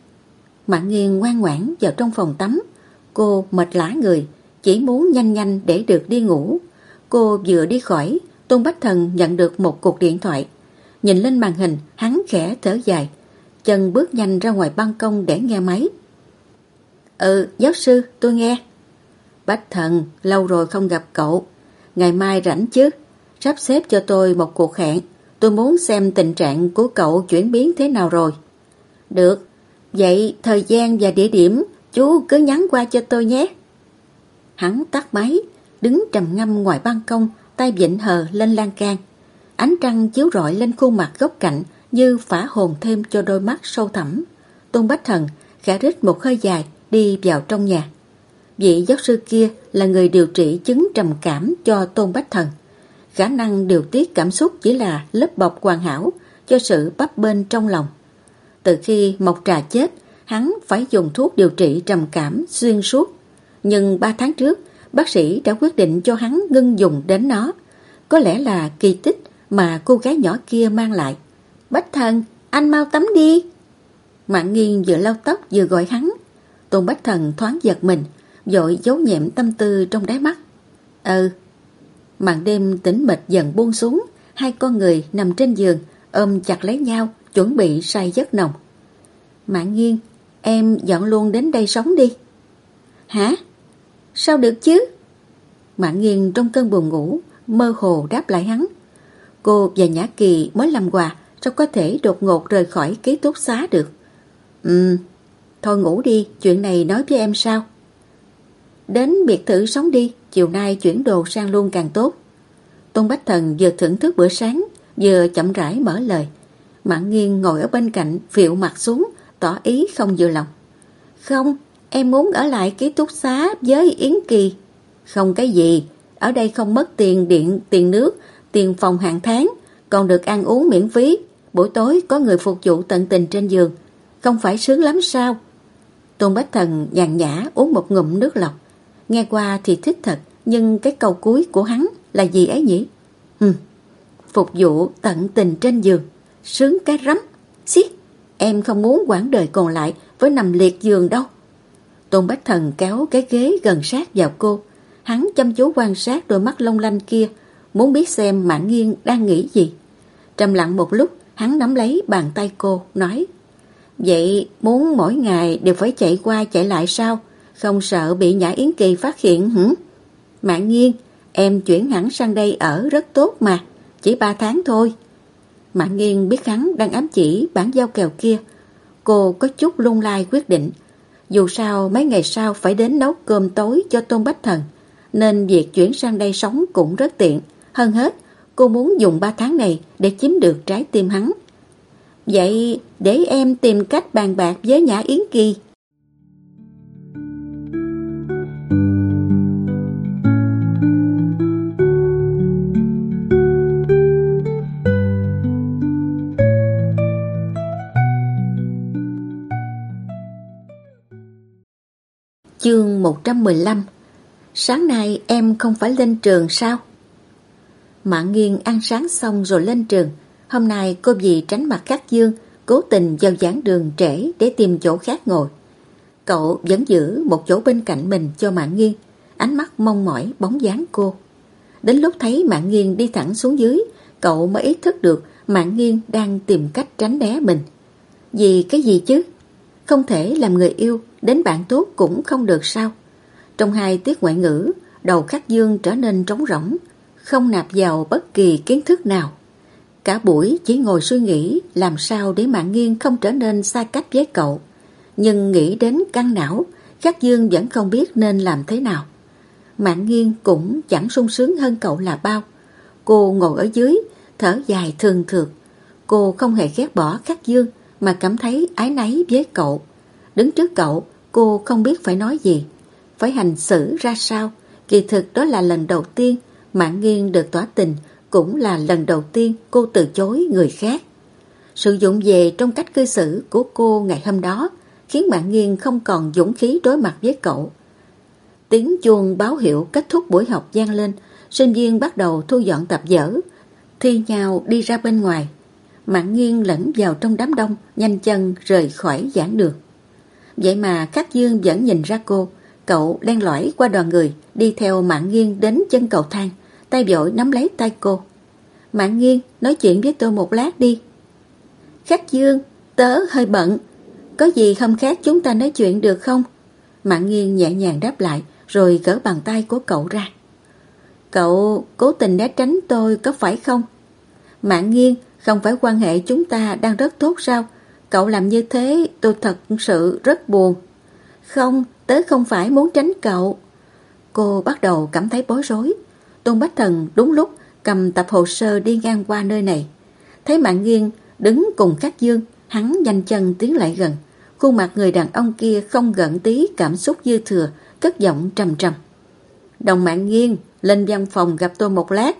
Mạng nghiêng ngoan ngoãn vào trong phòng tắm. Cô mệt lã người, chỉ muốn nhanh nhanh để được đi ngủ. Cô vừa đi khỏi, Tôn Bách Thần nhận được một cuộc điện thoại. Nhìn lên màn hình, hắn khẽ thở dài. Chân bước nhanh ra ngoài ban công để nghe máy. Ừ, giáo sư, tôi nghe. Bách Thần, lâu rồi không gặp cậu. Ngày mai rảnh chứ? Sắp xếp cho tôi một cuộc hẹn. Tôi muốn xem tình trạng của cậu chuyển biến thế nào rồi. Được, vậy thời gian và địa điểm chú cứ nhắn qua cho tôi nhé. Hắn tắt máy, đứng trầm ngâm ngoài ban công, tay vịnh hờ lên lan can. Ánh trăng chiếu rọi lên khuôn mặt góc cạnh như phả hồn thêm cho đôi mắt sâu thẳm. Tôn Bách Thần khẽ rít một hơi dài đi vào trong nhà. Vị giáo sư kia là người điều trị chứng trầm cảm cho Tôn Bách Thần. Khả năng điều tiết cảm xúc chỉ là lớp bọc hoàn hảo cho sự bắp bên trong lòng. Từ khi Mộc Trà chết, hắn phải dùng thuốc điều trị trầm cảm xuyên suốt. Nhưng ba tháng trước, bác sĩ đã quyết định cho hắn ngưng dùng đến nó. Có lẽ là kỳ tích mà cô gái nhỏ kia mang lại. Bách thần, anh mau tắm đi. Mạng nghiêng vừa lau tóc vừa gọi hắn. Tôn Bách thần thoáng giật mình, dội giấu nhẹm tâm tư trong đáy mắt. Ừ. Màn đêm tĩnh mịch dần buông xuống, hai con người nằm trên giường, ôm chặt lấy nhau, chuẩn bị say giấc nồng. Mạng nghiêng, em dọn luôn đến đây sống đi. Hả? Sao được chứ? Mạng nghiêng trong cơn buồn ngủ, mơ hồ đáp lại hắn. Cô và Nhã Kỳ mới làm quà, sao có thể đột ngột rời khỏi ký túc xá được? Ừ, thôi ngủ đi, chuyện này nói với em sao? Đến biệt thự sống đi, chiều nay chuyển đồ sang luôn càng tốt. Tôn Bách Thần vừa thưởng thức bữa sáng, vừa chậm rãi mở lời. Mạng nghiêng ngồi ở bên cạnh, phiệu mặt xuống, tỏ ý không vừa lòng. Không, em muốn ở lại ký túc xá với Yến Kỳ. Không cái gì, ở đây không mất tiền điện, tiền nước, tiền phòng hàng tháng, còn được ăn uống miễn phí. Buổi tối có người phục vụ tận tình trên giường. Không phải sướng lắm sao? Tôn Bách Thần nhàn nhã uống một ngụm nước lọc. Nghe qua thì thích thật, nhưng cái câu cuối của hắn là gì ấy nhỉ? Ừ, phục vụ tận tình trên giường, sướng cái rắm. Xiết, em không muốn quãng đời còn lại với nằm liệt giường đâu. Tôn Bách Thần kéo cái ghế gần sát vào cô. Hắn chăm chú quan sát đôi mắt long lanh kia, muốn biết xem Mạn Nghiên đang nghĩ gì. Trầm lặng một lúc, hắn nắm lấy bàn tay cô, nói Vậy muốn mỗi ngày đều phải chạy qua chạy lại sao? Không sợ bị Nhã Yến Kỳ phát hiện hử? Mạng Nghiên, em chuyển hẳn sang đây ở rất tốt mà, chỉ ba tháng thôi. Mạng Nghiên biết hắn đang ám chỉ bản giao kèo kia. Cô có chút lung lai quyết định. Dù sao mấy ngày sau phải đến nấu cơm tối cho Tôn Bách Thần, nên việc chuyển sang đây sống cũng rất tiện. Hơn hết, cô muốn dùng 3 tháng này để chiếm được trái tim hắn. Vậy để em tìm cách bàn bạc với Nhã Yến Kỳ. Chương 115 Sáng nay em không phải lên trường sao? Mạng nghiêng ăn sáng xong rồi lên trường. Hôm nay cô dì tránh mặt Khắc Dương, cố tình giao giảng đường trễ để tìm chỗ khác ngồi. Cậu vẫn giữ một chỗ bên cạnh mình cho Mạng nghiêng, ánh mắt mong mỏi bóng dáng cô. Đến lúc thấy Mạng nghiêng đi thẳng xuống dưới, cậu mới ý thức được Mạng nghiêng đang tìm cách tránh né mình. Vì cái gì chứ? Không thể làm người yêu, đến bạn tốt cũng không được sao? Trong hai tiết ngoại ngữ, đầu Khắc Dương trở nên trống rỗng, không nạp vào bất kỳ kiến thức nào. Cả buổi chỉ ngồi suy nghĩ làm sao để Mạng nghiêng không trở nên xa cách với cậu. Nhưng nghĩ đến căng não, Khắc Dương vẫn không biết nên làm thế nào. Mạng nghiêng cũng chẳng sung sướng hơn cậu là bao. Cô ngồi ở dưới, thở dài thường thượt. Cô không hề ghét bỏ Khắc Dương mà cảm thấy ái náy với cậu. Đứng trước cậu, cô không biết phải nói gì, phải hành xử ra sao. Kỳ thực đó là lần đầu tiên Mạng Nghiên được tỏa tình cũng là lần đầu tiên cô từ chối người khác. Sự dụng về trong cách cư xử của cô ngày hôm đó khiến Mạng Nghiên không còn dũng khí đối mặt với cậu. Tiếng chuông báo hiệu kết thúc buổi học gian lên, sinh viên bắt đầu thu dọn tập dở, thi nhau đi ra bên ngoài. Mạng Nghiên lẫn vào trong đám đông, nhanh chân rời khỏi giảng đường. Vậy mà Khắc Dương vẫn nhìn ra cô, cậu đang lõi qua đoàn người, đi theo Mạng Nghiên đến chân cầu thang tay vội nắm lấy tay cô. Mạng nghiêng, nói chuyện với tôi một lát đi. Khắc Dương, tớ hơi bận. Có gì hôm khác chúng ta nói chuyện được không? Mạng nghiêng nhẹ nhàng đáp lại, rồi gỡ bàn tay của cậu ra. Cậu cố tình né tránh tôi có phải không? Mạng nghiêng, không phải quan hệ chúng ta đang rất tốt sao? Cậu làm như thế tôi thật sự rất buồn. Không, tớ không phải muốn tránh cậu. Cô bắt đầu cảm thấy bối rối. Tôn Bách Thần đúng lúc cầm tập hồ sơ đi ngang qua nơi này. Thấy Mạng Nghiên đứng cùng Khắc Dương, hắn nhanh chân tiến lại gần. Khuôn mặt người đàn ông kia không gận tí cảm xúc dư thừa, cất giọng trầm trầm. Đồng mạng nghiêng, lên văn phòng gặp tôi một lát.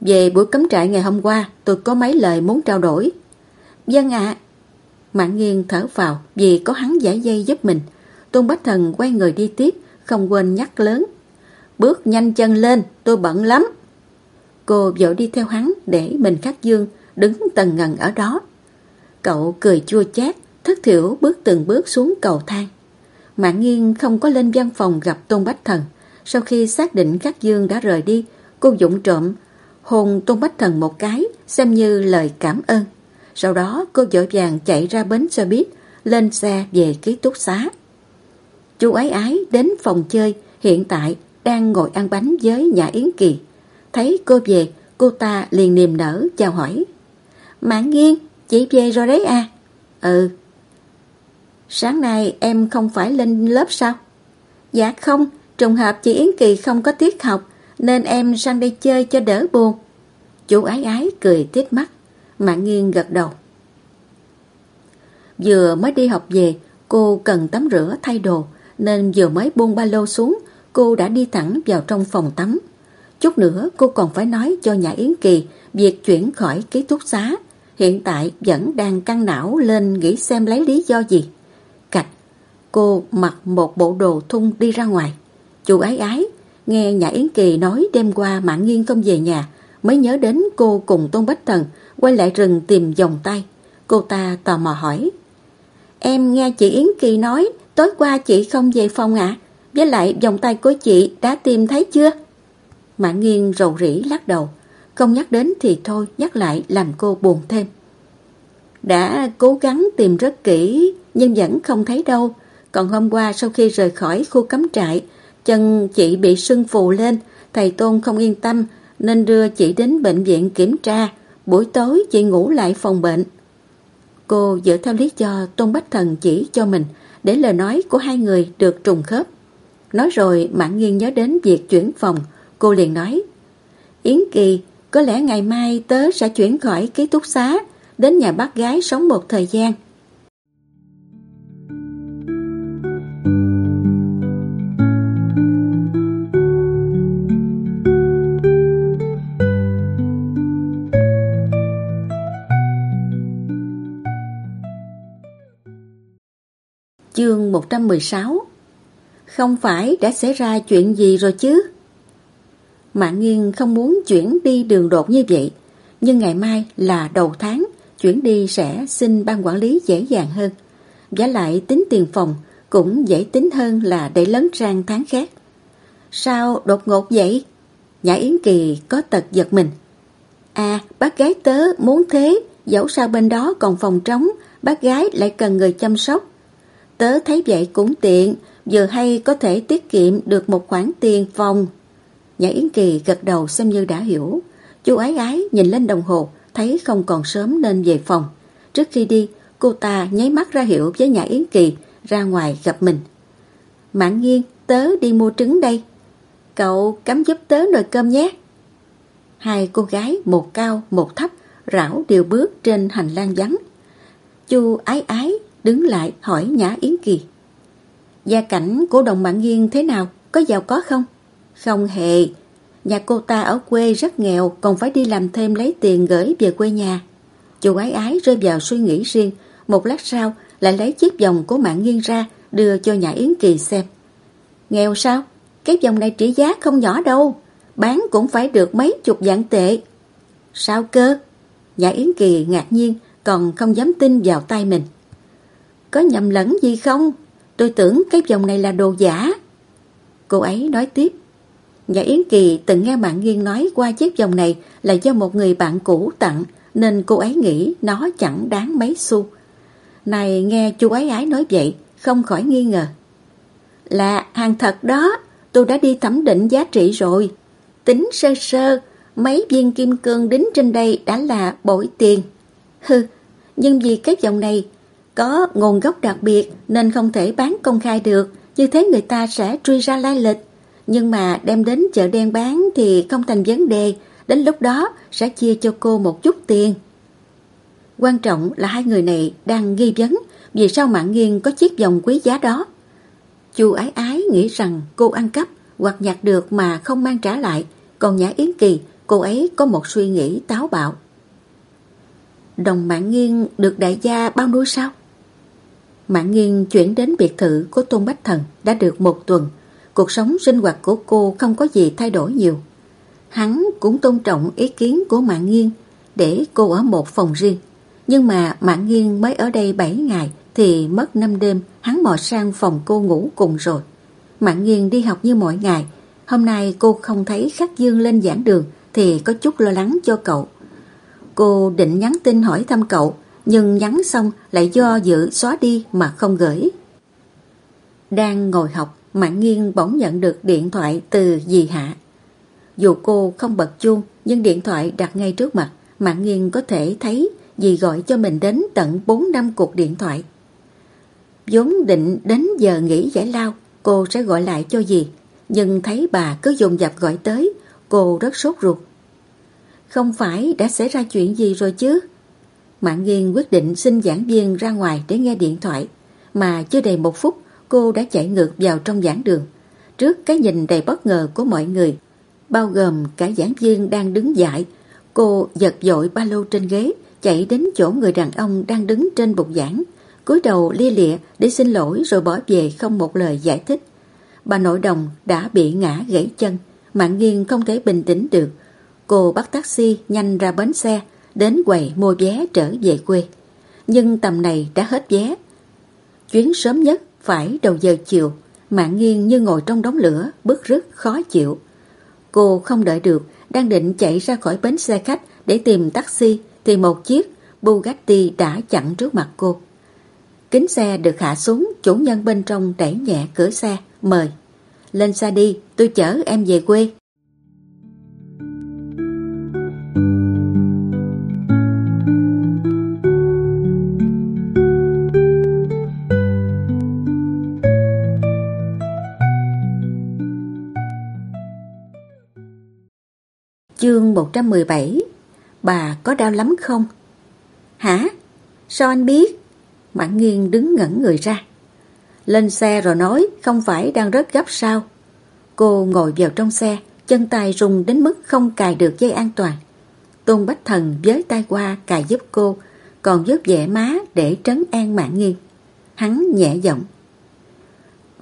Về buổi cắm trại ngày hôm qua, tôi có mấy lời muốn trao đổi. Dân vâng ạ. Mạng nghiêng thở vào vì có hắn giải dây giúp mình. Tôn Bách Thần quay người đi tiếp, không quên nhắc lớn. Bước nhanh chân lên, tôi bận lắm. Cô vội đi theo hắn để mình khắc dương, đứng tầng ngần ở đó. Cậu cười chua chát, thất thiểu bước từng bước xuống cầu thang. Mạng nghiêng không có lên văn phòng gặp Tôn Bách Thần. Sau khi xác định Khắc Dương đã rời đi, cô dũng trộm, hôn Tôn Bách Thần một cái, xem như lời cảm ơn. Sau đó cô dội vàng chạy ra bến xe buýt, lên xe về ký túc xá. Chú ấy ái đến phòng chơi, hiện tại đang ngồi ăn bánh với nhà Yến Kỳ. Thấy cô về, cô ta liền niềm nở chào hỏi. Mạng nghiêng, chị về rồi đấy à? Ừ. Sáng nay em không phải lên lớp sao? Dạ không, trùng hợp chị Yến Kỳ không có tiết học, nên em sang đây chơi cho đỡ buồn. Chú ái ái cười tít mắt, Mạng nghiêng gật đầu. Vừa mới đi học về, cô cần tắm rửa thay đồ, nên vừa mới buông ba lô xuống, cô đã đi thẳng vào trong phòng tắm. Chút nữa cô còn phải nói cho nhà Yến Kỳ việc chuyển khỏi ký túc xá. Hiện tại vẫn đang căng não lên nghĩ xem lấy lý do gì. Cạch, cô mặc một bộ đồ thun đi ra ngoài. Chú ái ái, nghe nhà Yến Kỳ nói đêm qua mạng nghiêng không về nhà, mới nhớ đến cô cùng Tôn Bách Thần quay lại rừng tìm vòng tay. Cô ta tò mò hỏi. Em nghe chị Yến Kỳ nói tối qua chị không về phòng ạ. Với lại vòng tay của chị đã tìm thấy chưa? Mạng nghiêng rầu rĩ lắc đầu. Không nhắc đến thì thôi, nhắc lại làm cô buồn thêm. Đã cố gắng tìm rất kỹ, nhưng vẫn không thấy đâu. Còn hôm qua sau khi rời khỏi khu cắm trại, chân chị bị sưng phù lên, thầy Tôn không yên tâm nên đưa chị đến bệnh viện kiểm tra. Buổi tối chị ngủ lại phòng bệnh. Cô dựa theo lý do Tôn Bách Thần chỉ cho mình để lời nói của hai người được trùng khớp. Nói rồi Mạng Nghiên nhớ đến việc chuyển phòng, cô liền nói Yến Kỳ, có lẽ ngày mai tớ sẽ chuyển khỏi ký túc xá đến nhà bác gái sống một thời gian. Chương 116 Không phải đã xảy ra chuyện gì rồi chứ? Mạng nghiêng không muốn chuyển đi đường đột như vậy, nhưng ngày mai là đầu tháng, chuyển đi sẽ xin ban quản lý dễ dàng hơn. Giá lại tính tiền phòng cũng dễ tính hơn là để lớn sang tháng khác. Sao đột ngột vậy? Nhã Yến Kỳ có tật giật mình. À, bác gái tớ muốn thế, dẫu sao bên đó còn phòng trống, bác gái lại cần người chăm sóc. Tớ thấy vậy cũng tiện, vừa hay có thể tiết kiệm được một khoản tiền phòng. Nhã Yến Kỳ gật đầu xem như đã hiểu. Chú ái ái nhìn lên đồng hồ, thấy không còn sớm nên về phòng. Trước khi đi, cô ta nháy mắt ra hiệu với Nhã Yến Kỳ ra ngoài gặp mình. Mạng nghiêng, tớ đi mua trứng đây. Cậu cắm giúp tớ nồi cơm nhé. Hai cô gái, một cao, một thấp, rảo đều bước trên hành lang vắng. Chu ái ái đứng lại hỏi Nhã Yến Kỳ. Gia cảnh của đồng mạng nghiêng thế nào? Có giàu có không? Không hề. Nhà cô ta ở quê rất nghèo, còn phải đi làm thêm lấy tiền gửi về quê nhà. Chú ái ái rơi vào suy nghĩ riêng. Một lát sau, lại lấy chiếc vòng của mạng nghiêng ra, đưa cho nhà Yến Kỳ xem. Nghèo sao? Cái vòng này trị giá không nhỏ đâu. Bán cũng phải được mấy chục vạn tệ. Sao cơ? Nhà Yến Kỳ ngạc nhiên, còn không dám tin vào tay mình. Có nhầm lẫn gì không? Tôi tưởng cái vòng này là đồ giả. Cô ấy nói tiếp. Nhà Yến Kỳ từng nghe bạn Nghiên nói qua chiếc vòng này là do một người bạn cũ tặng nên cô ấy nghĩ nó chẳng đáng mấy xu. Này nghe chú ấy ái nói vậy, không khỏi nghi ngờ. Là hàng thật đó, tôi đã đi thẩm định giá trị rồi. Tính sơ sơ, mấy viên kim cương đính trên đây đã là bội tiền. Hừ, nhưng vì cái vòng này có nguồn gốc đặc biệt nên không thể bán công khai được, như thế người ta sẽ truy ra lai lịch. Nhưng mà đem đến chợ đen bán thì không thành vấn đề, đến lúc đó sẽ chia cho cô một chút tiền. Quan trọng là hai người này đang nghi vấn vì sao mạng nghiêng có chiếc vòng quý giá đó. Chu ái ái nghĩ rằng cô ăn cắp hoặc nhặt được mà không mang trả lại, còn Nhã Yến Kỳ, cô ấy có một suy nghĩ táo bạo. Đồng Mạng Nghiên được đại gia bao nuôi sao? Mạng Nghiên chuyển đến biệt thự của Tôn Bách Thần đã được một tuần. Cuộc sống sinh hoạt của cô không có gì thay đổi nhiều. Hắn cũng tôn trọng ý kiến của Mạng Nghiên để cô ở một phòng riêng. Nhưng mà Mạng Nghiên mới ở đây 7 ngày thì mất 5 đêm, hắn mò sang phòng cô ngủ cùng rồi. Mạng Nghiên đi học như mọi ngày. Hôm nay cô không thấy Khắc Dương lên giảng đường thì có chút lo lắng cho cậu. Cô định nhắn tin hỏi thăm cậu nhưng nhắn xong lại do dự xóa đi mà không gửi. Đang ngồi học, Mạng Nghiên bỗng nhận được điện thoại từ dì Hạ. Dù cô không bật chuông nhưng điện thoại đặt ngay trước mặt, Mạng Nghiên có thể thấy dì gọi cho mình đến tận 4 năm cuộc điện thoại. vốn định đến giờ nghỉ giải lao, cô sẽ gọi lại cho dì, nhưng thấy bà cứ dùng dập gọi tới, cô rất sốt ruột. Không phải đã xảy ra chuyện gì rồi chứ? Mạng Nghiên quyết định xin giảng viên ra ngoài để nghe điện thoại, mà chưa đầy một phút cô đã chạy ngược vào trong giảng đường. Trước cái nhìn đầy bất ngờ của mọi người, bao gồm cả giảng viên đang đứng dại, cô giật dội ba lô trên ghế, chạy đến chỗ người đàn ông đang đứng trên bục giảng, cúi đầu lia lịa để xin lỗi rồi bỏ về không một lời giải thích. Bà nội đồng đã bị ngã gãy chân, Mạng Nghiên không thể bình tĩnh được. Cô bắt taxi nhanh ra bến xe, đến quầy mua vé trở về quê. Nhưng tầm này đã hết vé. Chuyến sớm nhất phải đầu giờ chiều, Mạng nghiêng như ngồi trong đống lửa, bức rứt, khó chịu. Cô không đợi được, đang định chạy ra khỏi bến xe khách để tìm taxi thì một chiếc Bugatti đã chặn trước mặt cô. Kính xe được hạ xuống, chủ nhân bên trong đẩy nhẹ cửa xe, mời. Lên xe đi, tôi chở em về quê. Chương 117 Bà có đau lắm không? Hả? Sao anh biết? Mãn nghiêng đứng ngẩn người ra. Lên xe rồi nói không phải đang rất gấp sao? Cô ngồi vào trong xe, chân tay rung đến mức không cài được dây an toàn. Tôn Bách Thần với tay qua cài giúp cô, còn giúp vẻ má để trấn an Mãn nghiêng. Hắn nhẹ giọng.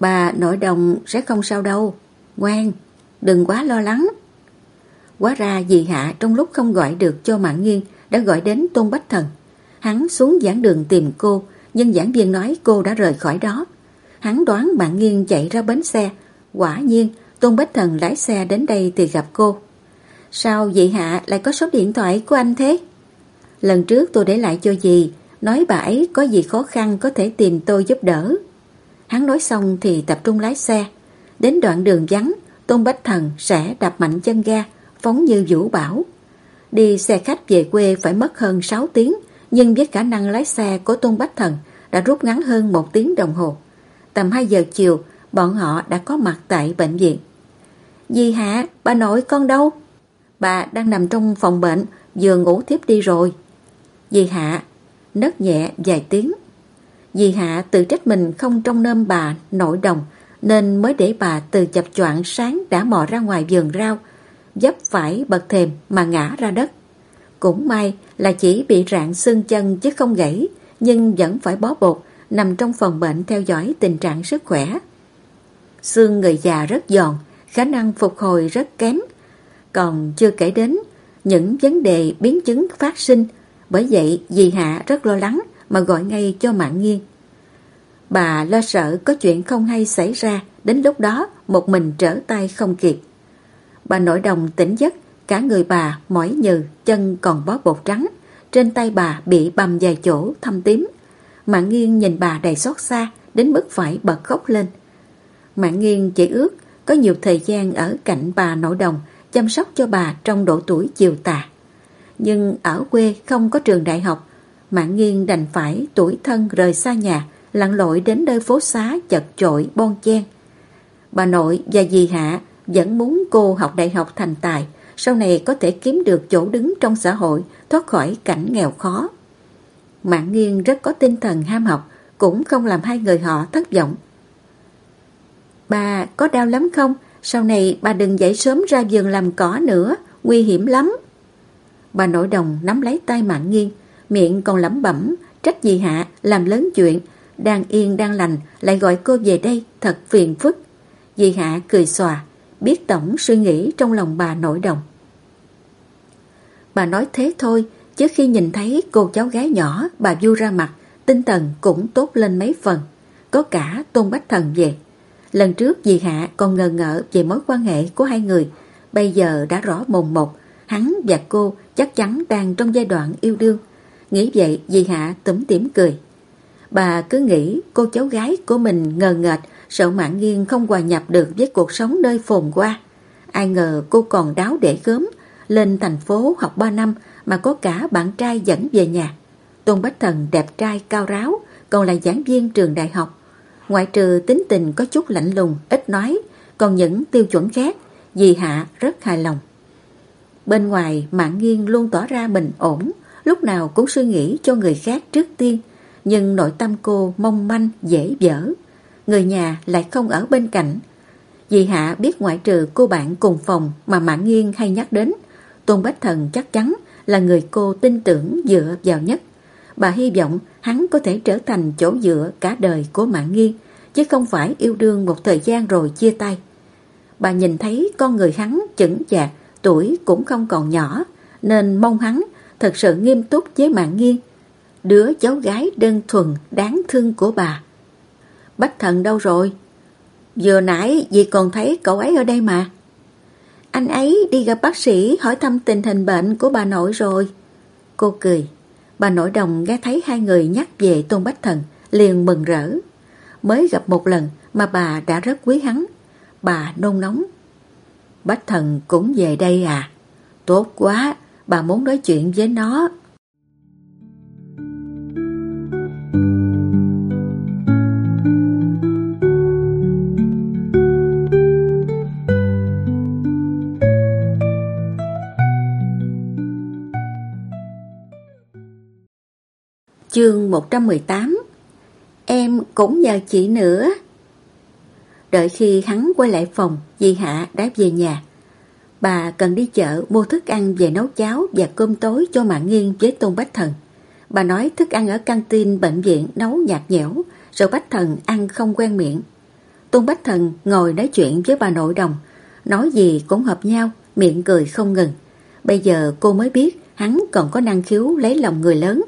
Bà nội đồng sẽ không sao đâu. Ngoan, đừng quá lo lắng. Quá ra dì Hạ trong lúc không gọi được cho Mạng Nghiên đã gọi đến Tôn Bách Thần. Hắn xuống giảng đường tìm cô, nhưng giảng viên nói cô đã rời khỏi đó. Hắn đoán Mạng Nghiên chạy ra bến xe. Quả nhiên, Tôn Bách Thần lái xe đến đây thì gặp cô. Sao dì Hạ lại có số điện thoại của anh thế? Lần trước tôi để lại cho dì, nói bà ấy có gì khó khăn có thể tìm tôi giúp đỡ. Hắn nói xong thì tập trung lái xe. Đến đoạn đường vắng, Tôn Bách Thần sẽ đạp mạnh chân ga, phóng như vũ bảo. Đi xe khách về quê phải mất hơn 6 tiếng, nhưng với khả năng lái xe của Tôn Bách Thần đã rút ngắn hơn một tiếng đồng hồ. Tầm 2 giờ chiều, bọn họ đã có mặt tại bệnh viện. Dì Hạ, bà nội con đâu? Bà đang nằm trong phòng bệnh, vừa ngủ tiếp đi rồi. Dì Hạ, nấc nhẹ vài tiếng. Dì Hạ tự trách mình không trông nơm bà nội đồng, nên mới để bà từ chập choạng sáng đã mò ra ngoài vườn rau, dấp phải bật thềm mà ngã ra đất. Cũng may là chỉ bị rạn xương chân chứ không gãy, nhưng vẫn phải bó bột, nằm trong phòng bệnh theo dõi tình trạng sức khỏe. Xương người già rất giòn, khả năng phục hồi rất kém. Còn chưa kể đến những vấn đề biến chứng phát sinh, bởi vậy dì Hạ rất lo lắng mà gọi ngay cho mạng nghiêng. Bà lo sợ có chuyện không hay xảy ra, đến lúc đó một mình trở tay không kịp. Bà nội đồng tỉnh giấc, cả người bà mỏi nhừ, chân còn bó bột trắng. Trên tay bà bị bầm vài chỗ thâm tím. Mạng nghiêng nhìn bà đầy xót xa, đến mức phải bật khóc lên. Mạng nghiêng chỉ ước có nhiều thời gian ở cạnh bà nội đồng chăm sóc cho bà trong độ tuổi chiều tà. Nhưng ở quê không có trường đại học, Mạng nghiêng đành phải tuổi thân rời xa nhà, lặn lội đến nơi phố xá chật chội bon chen. Bà nội và dì Hạ vẫn muốn cô học đại học thành tài, sau này có thể kiếm được chỗ đứng trong xã hội, thoát khỏi cảnh nghèo khó. Mạng nghiêng rất có tinh thần ham học, cũng không làm hai người họ thất vọng. Bà có đau lắm không? Sau này bà đừng dậy sớm ra giường làm cỏ nữa, nguy hiểm lắm. Bà nội đồng nắm lấy tay mạng nghiêng, miệng còn lẩm bẩm, trách gì Hạ làm lớn chuyện, đang yên đang lành lại gọi cô về đây, thật phiền phức. Dì Hạ cười xòa, biết tổng suy nghĩ trong lòng bà nội đồng. Bà nói thế thôi, chứ khi nhìn thấy cô cháu gái nhỏ, bà vui ra mặt, tinh thần cũng tốt lên mấy phần. Có cả Tôn Bách Thần về. Lần trước dì Hạ còn ngờ ngợ về mối quan hệ của hai người, bây giờ đã rõ mồn một, hắn và cô chắc chắn đang trong giai đoạn yêu đương. Nghĩ vậy dì Hạ tủm tỉm cười. Bà cứ nghĩ cô cháu gái của mình ngờ ngợt, sợ mạng nghiêng không hòa nhập được với cuộc sống nơi phồn qua. Ai ngờ cô còn đáo để gớm, lên thành phố học 3 năm mà có cả bạn trai dẫn về nhà. Tôn Bách Thần đẹp trai cao ráo, còn là giảng viên trường đại học. Ngoại trừ tính tình có chút lạnh lùng, ít nói, còn những tiêu chuẩn khác, dì Hạ rất hài lòng. Bên ngoài, mạng nghiêng luôn tỏ ra bình ổn, lúc nào cũng suy nghĩ cho người khác trước tiên, nhưng nội tâm cô mong manh, dễ dở. Người nhà lại không ở bên cạnh. Dì Hạ biết ngoại trừ cô bạn cùng phòng mà Mạng Nghiên hay nhắc đến, Tôn Bách Thần chắc chắn là người cô tin tưởng dựa vào nhất. Bà hy vọng hắn có thể trở thành chỗ dựa cả đời của Mạng Nghiên, chứ không phải yêu đương một thời gian rồi chia tay. Bà nhìn thấy con người hắn chững chạc, tuổi cũng không còn nhỏ, nên mong hắn thật sự nghiêm túc với Mạng Nghiên. Đứa cháu gái đơn thuần, đáng thương của bà. Bách Thần đâu rồi? Vừa nãy dì còn thấy cậu ấy ở đây mà. Anh ấy đi gặp bác sĩ hỏi thăm tình hình bệnh của bà nội rồi. Cô cười. Bà nội đồng nghe thấy hai người nhắc về Tôn Bách Thần, liền mừng rỡ. Mới gặp một lần mà bà đã rất quý hắn. Bà nôn nóng. Bách Thần cũng về đây à? Tốt quá, bà muốn nói chuyện với nó. Chương 118 Em cũng nhờ chị nữa. Đợi khi hắn quay lại phòng, dì Hạ đã về nhà. Bà cần đi chợ mua thức ăn về nấu cháo và cơm tối cho Mạng Nghiên với Tôn Bách Thần. Bà nói thức ăn ở căng tin bệnh viện nấu nhạt nhẽo, rồi Bách Thần ăn không quen miệng. Tôn Bách Thần ngồi nói chuyện với bà nội đồng, nói gì cũng hợp nhau, miệng cười không ngừng. Bây giờ cô mới biết hắn còn có năng khiếu lấy lòng người lớn,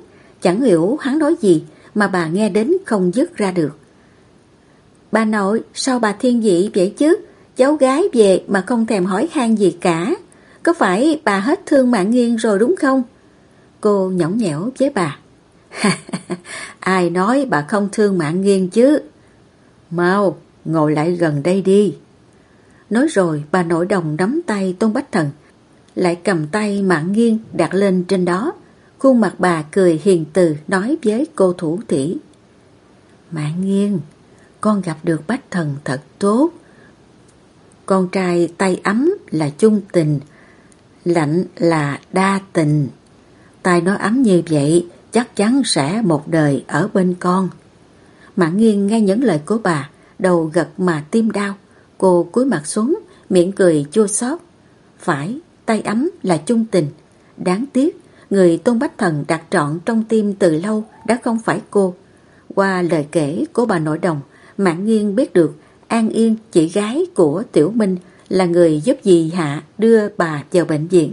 Chẳng hiểu hắn nói gì mà bà nghe đến không dứt ra được. Bà nội, sao bà thiên vị vậy chứ? Cháu gái về mà không thèm hỏi han gì cả. Có phải bà hết thương mạng nghiêng rồi đúng không? Cô nhõng nhẽo với bà. *laughs* Ai nói bà không thương mạng nghiêng chứ? Mau, ngồi lại gần đây đi. Nói rồi bà nội đồng nắm tay Tôn Bách Thần, lại cầm tay mạng nghiêng đặt lên trên đó. Khuôn mặt bà cười hiền từ nói với cô thủ thủy. Mạng nghiêng, con gặp được bách thần thật tốt. Con trai tay ấm là chung tình, lạnh là đa tình. tay nó ấm như vậy chắc chắn sẽ một đời ở bên con. Mạng nghiêng nghe những lời của bà, đầu gật mà tim đau. Cô cúi mặt xuống, miệng cười chua xót. Phải, tay ấm là chung tình. Đáng tiếc, người Tôn Bách Thần đặt trọn trong tim từ lâu đã không phải cô. Qua lời kể của bà nội đồng, Mạng Nghiên biết được An Yên, chị gái của Tiểu Minh, là người giúp dì Hạ đưa bà vào bệnh viện.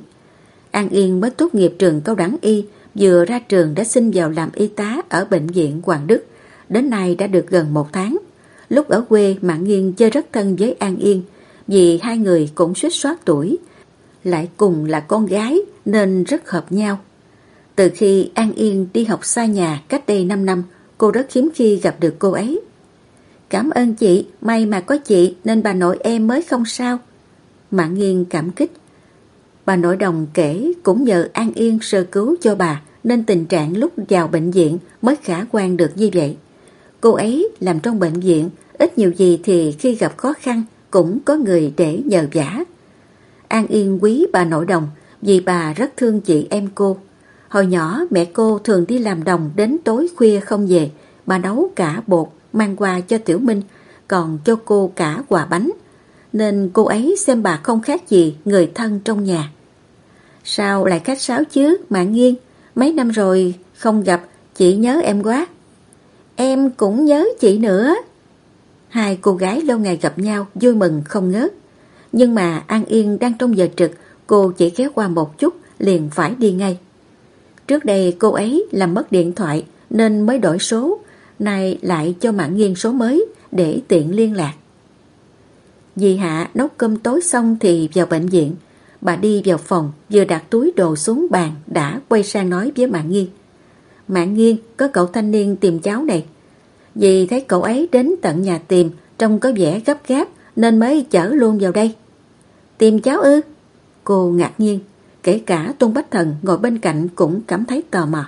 An Yên mới tốt nghiệp trường cao đẳng y, vừa ra trường đã xin vào làm y tá ở bệnh viện Hoàng Đức. Đến nay đã được gần một tháng. Lúc ở quê, Mạng Nghiên chơi rất thân với An Yên, vì hai người cũng suýt soát tuổi. Lại cùng là con gái nên rất hợp nhau. Từ khi An Yên đi học xa nhà cách đây 5 năm, cô rất hiếm khi gặp được cô ấy. Cảm ơn chị, may mà có chị nên bà nội em mới không sao. Mạng Nghiên cảm kích. Bà nội đồng kể cũng nhờ An Yên sơ cứu cho bà nên tình trạng lúc vào bệnh viện mới khả quan được như vậy. Cô ấy làm trong bệnh viện, ít nhiều gì thì khi gặp khó khăn cũng có người để nhờ vả. An Yên quý bà nội đồng vì bà rất thương chị em cô. Hồi nhỏ mẹ cô thường đi làm đồng đến tối khuya không về, bà nấu cả bột mang qua cho Tiểu Minh, còn cho cô cả quà bánh, nên cô ấy xem bà không khác gì người thân trong nhà. Sao lại khách sáo chứ, Mạng Nghiên? Mấy năm rồi không gặp, chị nhớ em quá. Em cũng nhớ chị nữa. Hai cô gái lâu ngày gặp nhau vui mừng không ngớt. Nhưng mà An Yên đang trong giờ trực, cô chỉ ghé qua một chút liền phải đi ngay. Trước đây cô ấy làm mất điện thoại nên mới đổi số, nay lại cho Mạng Nghiên số mới để tiện liên lạc. Dì Hạ nấu cơm tối xong thì vào bệnh viện. Bà đi vào phòng, vừa đặt túi đồ xuống bàn đã quay sang nói với Mạng Nghiên. Mạng Nghiên, có cậu thanh niên tìm cháu này. Dì thấy cậu ấy đến tận nhà tìm, trông có vẻ gấp gáp nên mới chở luôn vào đây. Tìm cháu ư? Cô ngạc nhiên, kể cả Tôn Bách Thần ngồi bên cạnh cũng cảm thấy tò mò.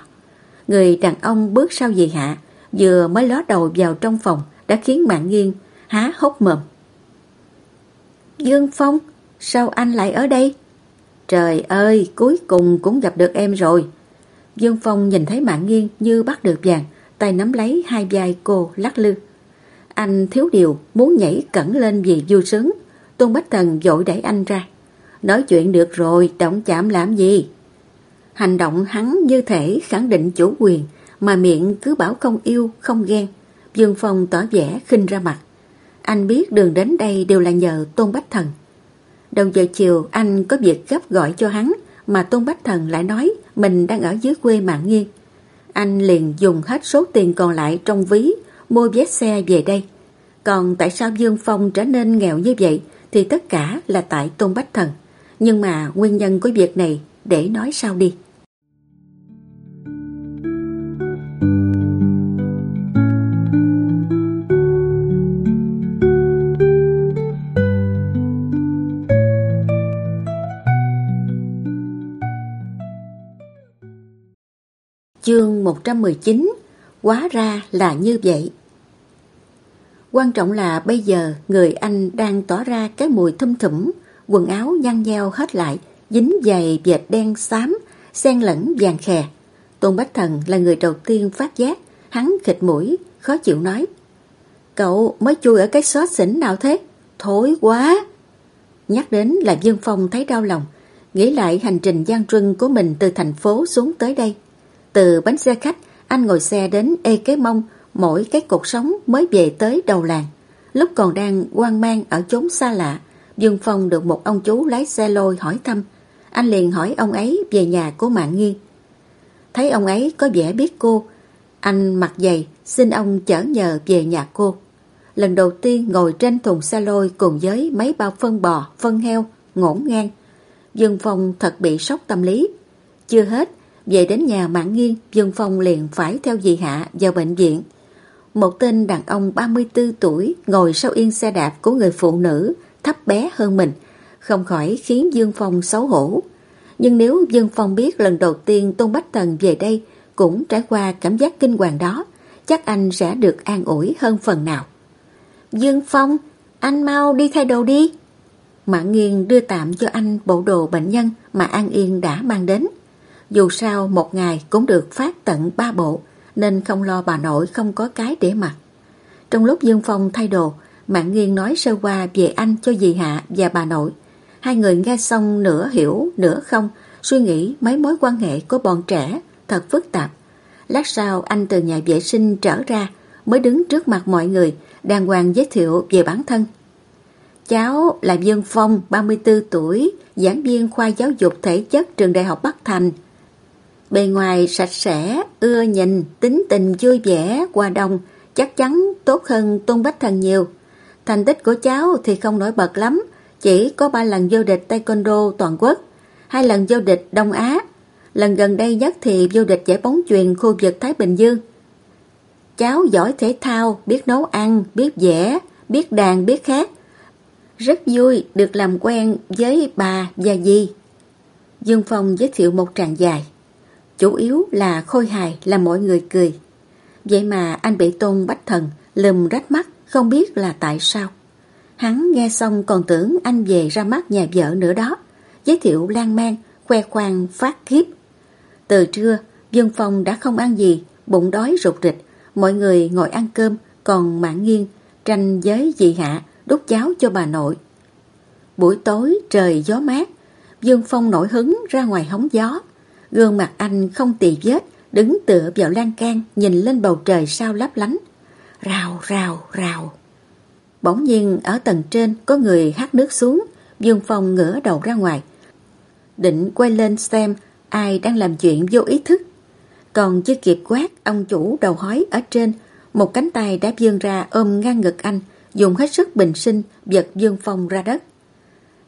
Người đàn ông bước sau dì Hạ, vừa mới ló đầu vào trong phòng đã khiến Mạng nghiêng, há hốc mồm. Dương Phong, sao anh lại ở đây? Trời ơi, cuối cùng cũng gặp được em rồi. Dương Phong nhìn thấy Mạng nghiêng như bắt được vàng, tay nắm lấy hai vai cô lắc lư. Anh thiếu điều muốn nhảy cẩn lên vì vui sướng. Tôn Bách Thần dội đẩy anh ra. Nói chuyện được rồi, động chạm làm gì? Hành động hắn như thể khẳng định chủ quyền, mà miệng cứ bảo không yêu, không ghen. Dương Phong tỏ vẻ khinh ra mặt. Anh biết đường đến đây đều là nhờ Tôn Bách Thần. Đầu giờ chiều anh có việc gấp gọi cho hắn mà Tôn Bách Thần lại nói mình đang ở dưới quê Mạng nghiêng. Anh liền dùng hết số tiền còn lại trong ví mua vé xe về đây. Còn tại sao Dương Phong trở nên nghèo như vậy thì tất cả là tại Tôn Bách Thần. Nhưng mà nguyên nhân của việc này để nói sau đi. Chương 119 Quá ra là như vậy Quan trọng là bây giờ người anh đang tỏ ra cái mùi thâm thủm, quần áo nhăn nheo hết lại, dính dày vệt đen xám, xen lẫn vàng khè. Tôn Bách Thần là người đầu tiên phát giác, hắn khịt mũi, khó chịu nói. Cậu mới chui ở cái xót xỉn nào thế? Thối quá! Nhắc đến là Dương Phong thấy đau lòng, nghĩ lại hành trình gian truân của mình từ thành phố xuống tới đây. Từ bánh xe khách, anh ngồi xe đến ê Kế mông, mỗi cái cột sống mới về tới đầu làng. Lúc còn đang quan mang ở chốn xa lạ, Dương Phong được một ông chú lái xe lôi hỏi thăm. Anh liền hỏi ông ấy về nhà của Mạng Nghiên. Thấy ông ấy có vẻ biết cô, anh mặc giày xin ông chở nhờ về nhà cô. Lần đầu tiên ngồi trên thùng xe lôi cùng với mấy bao phân bò, phân heo, ngổn ngang. Dương Phong thật bị sốc tâm lý. Chưa hết, về đến nhà Mạng Nghiên, Dương Phong liền phải theo dì Hạ vào bệnh viện. Một tên đàn ông 34 tuổi ngồi sau yên xe đạp của người phụ nữ thấp bé hơn mình, không khỏi khiến Dương Phong xấu hổ. Nhưng nếu Dương Phong biết lần đầu tiên Tôn Bách Thần về đây cũng trải qua cảm giác kinh hoàng đó, chắc anh sẽ được an ủi hơn phần nào. Dương Phong, anh mau đi thay đồ đi. Mạng Nghiên đưa tạm cho anh bộ đồ bệnh nhân mà An Yên đã mang đến. Dù sao một ngày cũng được phát tận ba bộ nên không lo bà nội không có cái để mặc. Trong lúc Dương Phong thay đồ, Mạng Nghiên nói sơ qua về anh cho dì Hạ và bà nội. Hai người nghe xong nửa hiểu, nửa không, suy nghĩ mấy mối quan hệ của bọn trẻ thật phức tạp. Lát sau anh từ nhà vệ sinh trở ra mới đứng trước mặt mọi người đàng hoàng giới thiệu về bản thân. Cháu là Dương Phong, 34 tuổi, giảng viên khoa giáo dục thể chất trường Đại học Bắc Thành, Bề ngoài sạch sẽ, ưa nhìn, tính tình vui vẻ, hòa đồng, chắc chắn tốt hơn Tôn Bách Thần nhiều. Thành tích của cháu thì không nổi bật lắm, chỉ có ba lần vô địch Taekwondo toàn quốc, hai lần vô địch Đông Á, lần gần đây nhất thì vô địch giải bóng chuyền khu vực Thái Bình Dương. Cháu giỏi thể thao, biết nấu ăn, biết vẽ, biết đàn, biết khác. Rất vui được làm quen với bà và dì. Dương Phong giới thiệu một tràng dài. Chủ yếu là khôi hài làm mọi người cười. Vậy mà anh bị tôn bách thần lùm rách mắt không biết là tại sao. Hắn nghe xong còn tưởng anh về ra mắt nhà vợ nữa đó. Giới thiệu lan man, khoe khoang phát khiếp. Từ trưa, Dương Phong đã không ăn gì, bụng đói rụt rịch. Mọi người ngồi ăn cơm, còn Mạng nghiêng tranh với dì Hạ đút cháo cho bà nội. Buổi tối trời gió mát, Dương Phong nổi hứng ra ngoài hóng gió. Gương mặt anh không tì vết, đứng tựa vào lan can nhìn lên bầu trời sao lấp lánh. Rào, rào, rào. Bỗng nhiên ở tầng trên có người hát nước xuống, Dương Phong ngửa đầu ra ngoài. Định quay lên xem ai đang làm chuyện vô ý thức. Còn chưa kịp quát, ông chủ đầu hói ở trên, một cánh tay đã vươn ra ôm ngang ngực anh, dùng hết sức bình sinh giật Dương Phong ra đất.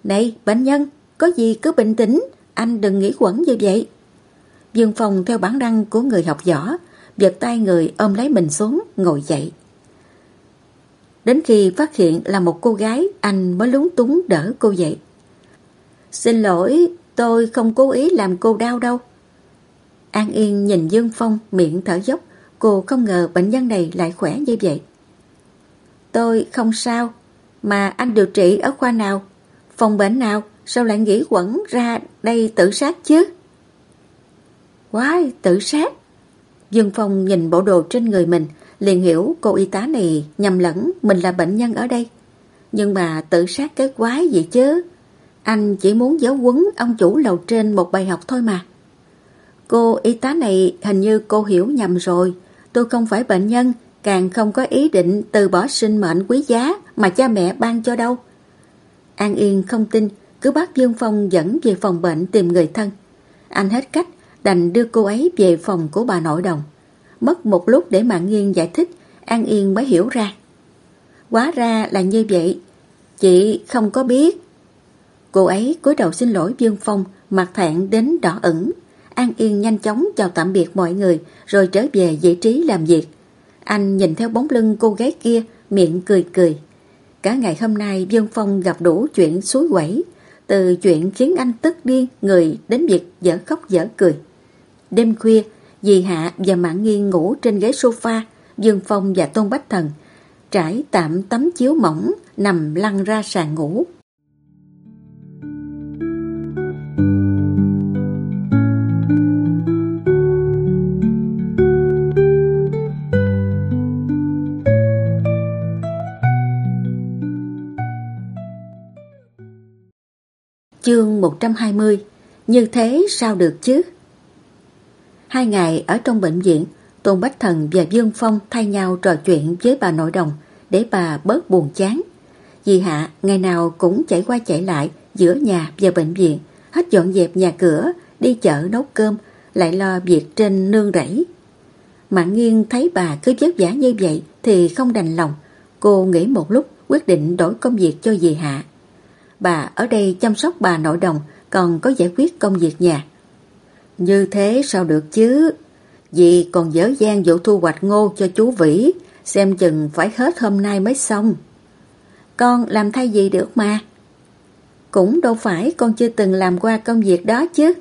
Này, bệnh nhân, có gì cứ bình tĩnh, anh đừng nghĩ quẩn như vậy. Dương Phong theo bản năng của người học võ, giật tay người ôm lấy mình xuống, ngồi dậy. Đến khi phát hiện là một cô gái, anh mới lúng túng đỡ cô dậy. Xin lỗi, tôi không cố ý làm cô đau đâu. An Yên nhìn Dương Phong miệng thở dốc, cô không ngờ bệnh nhân này lại khỏe như vậy. Tôi không sao, mà anh điều trị ở khoa nào, phòng bệnh nào, sao lại nghĩ quẩn ra đây tự sát chứ? Quái, tự sát. Dương Phong nhìn bộ đồ trên người mình, liền hiểu cô y tá này nhầm lẫn mình là bệnh nhân ở đây. Nhưng mà tự sát cái quái gì chứ? Anh chỉ muốn giáo quấn ông chủ lầu trên một bài học thôi mà. Cô y tá này hình như cô hiểu nhầm rồi. Tôi không phải bệnh nhân, càng không có ý định từ bỏ sinh mệnh quý giá mà cha mẹ ban cho đâu. An Yên không tin, cứ bắt Dương Phong dẫn về phòng bệnh tìm người thân. Anh hết cách, đành đưa cô ấy về phòng của bà nội đồng. Mất một lúc để Mạng Nghiên giải thích, An Yên mới hiểu ra. Quá ra là như vậy, chị không có biết. Cô ấy cúi đầu xin lỗi Dương Phong, mặt thẹn đến đỏ ửng. An Yên nhanh chóng chào tạm biệt mọi người rồi trở về vị trí làm việc. Anh nhìn theo bóng lưng cô gái kia, miệng cười cười. Cả ngày hôm nay Dương Phong gặp đủ chuyện suối quẩy, từ chuyện khiến anh tức điên người đến việc dở khóc dở cười. Đêm khuya, dì Hạ và Mạng Nghiên ngủ trên ghế sofa, Dương Phong và Tôn Bách Thần trải tạm tấm chiếu mỏng nằm lăn ra sàn ngủ. Chương 120 Như thế sao được chứ? Hai ngày ở trong bệnh viện, Tôn Bách Thần và Dương Phong thay nhau trò chuyện với bà nội đồng để bà bớt buồn chán. Dì Hạ ngày nào cũng chạy qua chạy lại giữa nhà và bệnh viện, hết dọn dẹp nhà cửa, đi chợ nấu cơm, lại lo việc trên nương rẫy. Mạng nghiêng thấy bà cứ vất vả như vậy thì không đành lòng. Cô nghĩ một lúc quyết định đổi công việc cho dì Hạ. Bà ở đây chăm sóc bà nội đồng còn có giải quyết công việc nhà. Như thế sao được chứ? Dì còn dở dang vụ thu hoạch ngô cho chú Vĩ, xem chừng phải hết hôm nay mới xong. Con làm thay gì được mà. Cũng đâu phải con chưa từng làm qua công việc đó chứ.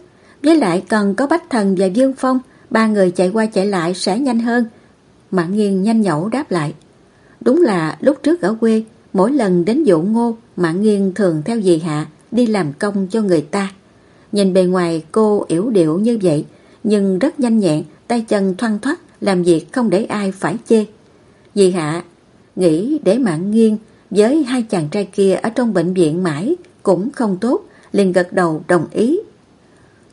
Với lại cần có Bách Thần và Dương Phong, ba người chạy qua chạy lại sẽ nhanh hơn. Mạng nghiêng nhanh nhẩu đáp lại. Đúng là lúc trước ở quê, mỗi lần đến vụ ngô, Mạng nghiêng thường theo dì Hạ đi làm công cho người ta. Nhìn bề ngoài cô yếu điệu như vậy, nhưng rất nhanh nhẹn, tay chân thoăn thoắt, làm việc không để ai phải chê. Dì Hạ nghĩ để mạng nghiêng với hai chàng trai kia ở trong bệnh viện mãi cũng không tốt, liền gật đầu đồng ý.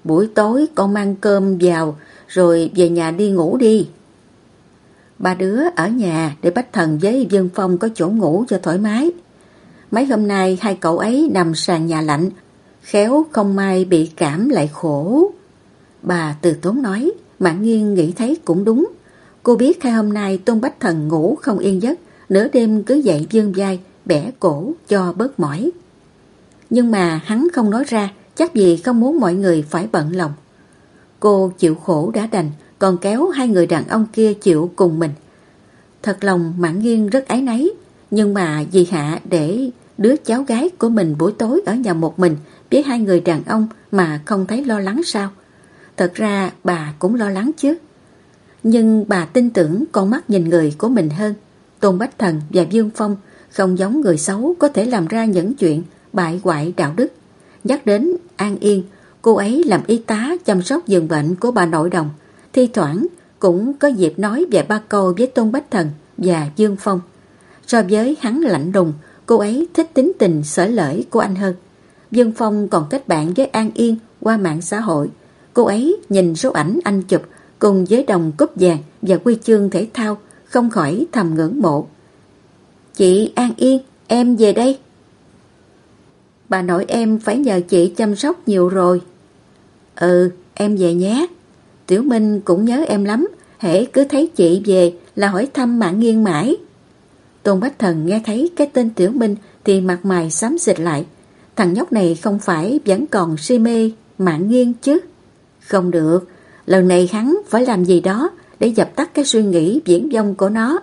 Buổi tối con mang cơm vào rồi về nhà đi ngủ đi. Ba đứa ở nhà để Bách Thần với Dương Phong có chỗ ngủ cho thoải mái. Mấy hôm nay hai cậu ấy nằm sàn nhà lạnh Khéo không may bị cảm lại khổ. Bà từ tốn nói, Mạng nghiêng nghĩ thấy cũng đúng. Cô biết hai hôm nay Tôn Bách Thần ngủ không yên giấc, nửa đêm cứ dậy dương vai, bẻ cổ cho bớt mỏi. Nhưng mà hắn không nói ra, chắc vì không muốn mọi người phải bận lòng. Cô chịu khổ đã đành, còn kéo hai người đàn ông kia chịu cùng mình. Thật lòng Mạng Nghiên rất ái náy, nhưng mà dì Hạ để đứa cháu gái của mình buổi tối ở nhà một mình với hai người đàn ông mà không thấy lo lắng sao? Thật ra bà cũng lo lắng chứ. Nhưng bà tin tưởng con mắt nhìn người của mình hơn. Tôn Bách Thần và Dương Phong không giống người xấu có thể làm ra những chuyện bại hoại đạo đức. Nhắc đến An Yên, cô ấy làm y tá chăm sóc giường bệnh của bà nội đồng. Thi thoảng cũng có dịp nói về ba câu với Tôn Bách Thần và Dương Phong. So với hắn lạnh đùng, cô ấy thích tính tình sở lởi của anh hơn dân Phong còn kết bạn với An Yên qua mạng xã hội. Cô ấy nhìn số ảnh anh chụp cùng với đồng cúp vàng và quy chương thể thao, không khỏi thầm ngưỡng mộ. Chị An Yên, em về đây. Bà nội em phải nhờ chị chăm sóc nhiều rồi. Ừ, em về nhé. Tiểu Minh cũng nhớ em lắm, hễ cứ thấy chị về là hỏi thăm mạng nghiêng mãi. Tôn Bách Thần nghe thấy cái tên Tiểu Minh thì mặt mày xám xịt lại. Thằng nhóc này không phải vẫn còn si mê mạng nghiêng chứ. Không được, lần này hắn phải làm gì đó để dập tắt cái suy nghĩ viễn vông của nó.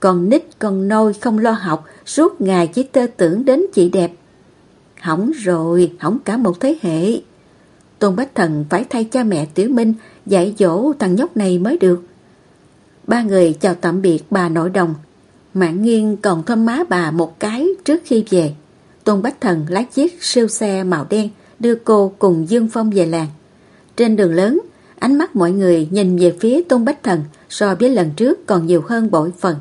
Còn nít còn nôi không lo học, suốt ngày chỉ tơ tưởng đến chị đẹp. Hỏng rồi, hỏng cả một thế hệ. Tôn Bách Thần phải thay cha mẹ Tiểu Minh dạy dỗ thằng nhóc này mới được. Ba người chào tạm biệt bà nội đồng. Mạng nghiêng còn thơm má bà một cái trước khi về. Tôn Bách Thần lái chiếc siêu xe màu đen đưa cô cùng Dương Phong về làng. Trên đường lớn, ánh mắt mọi người nhìn về phía Tôn Bách Thần so với lần trước còn nhiều hơn bội phần.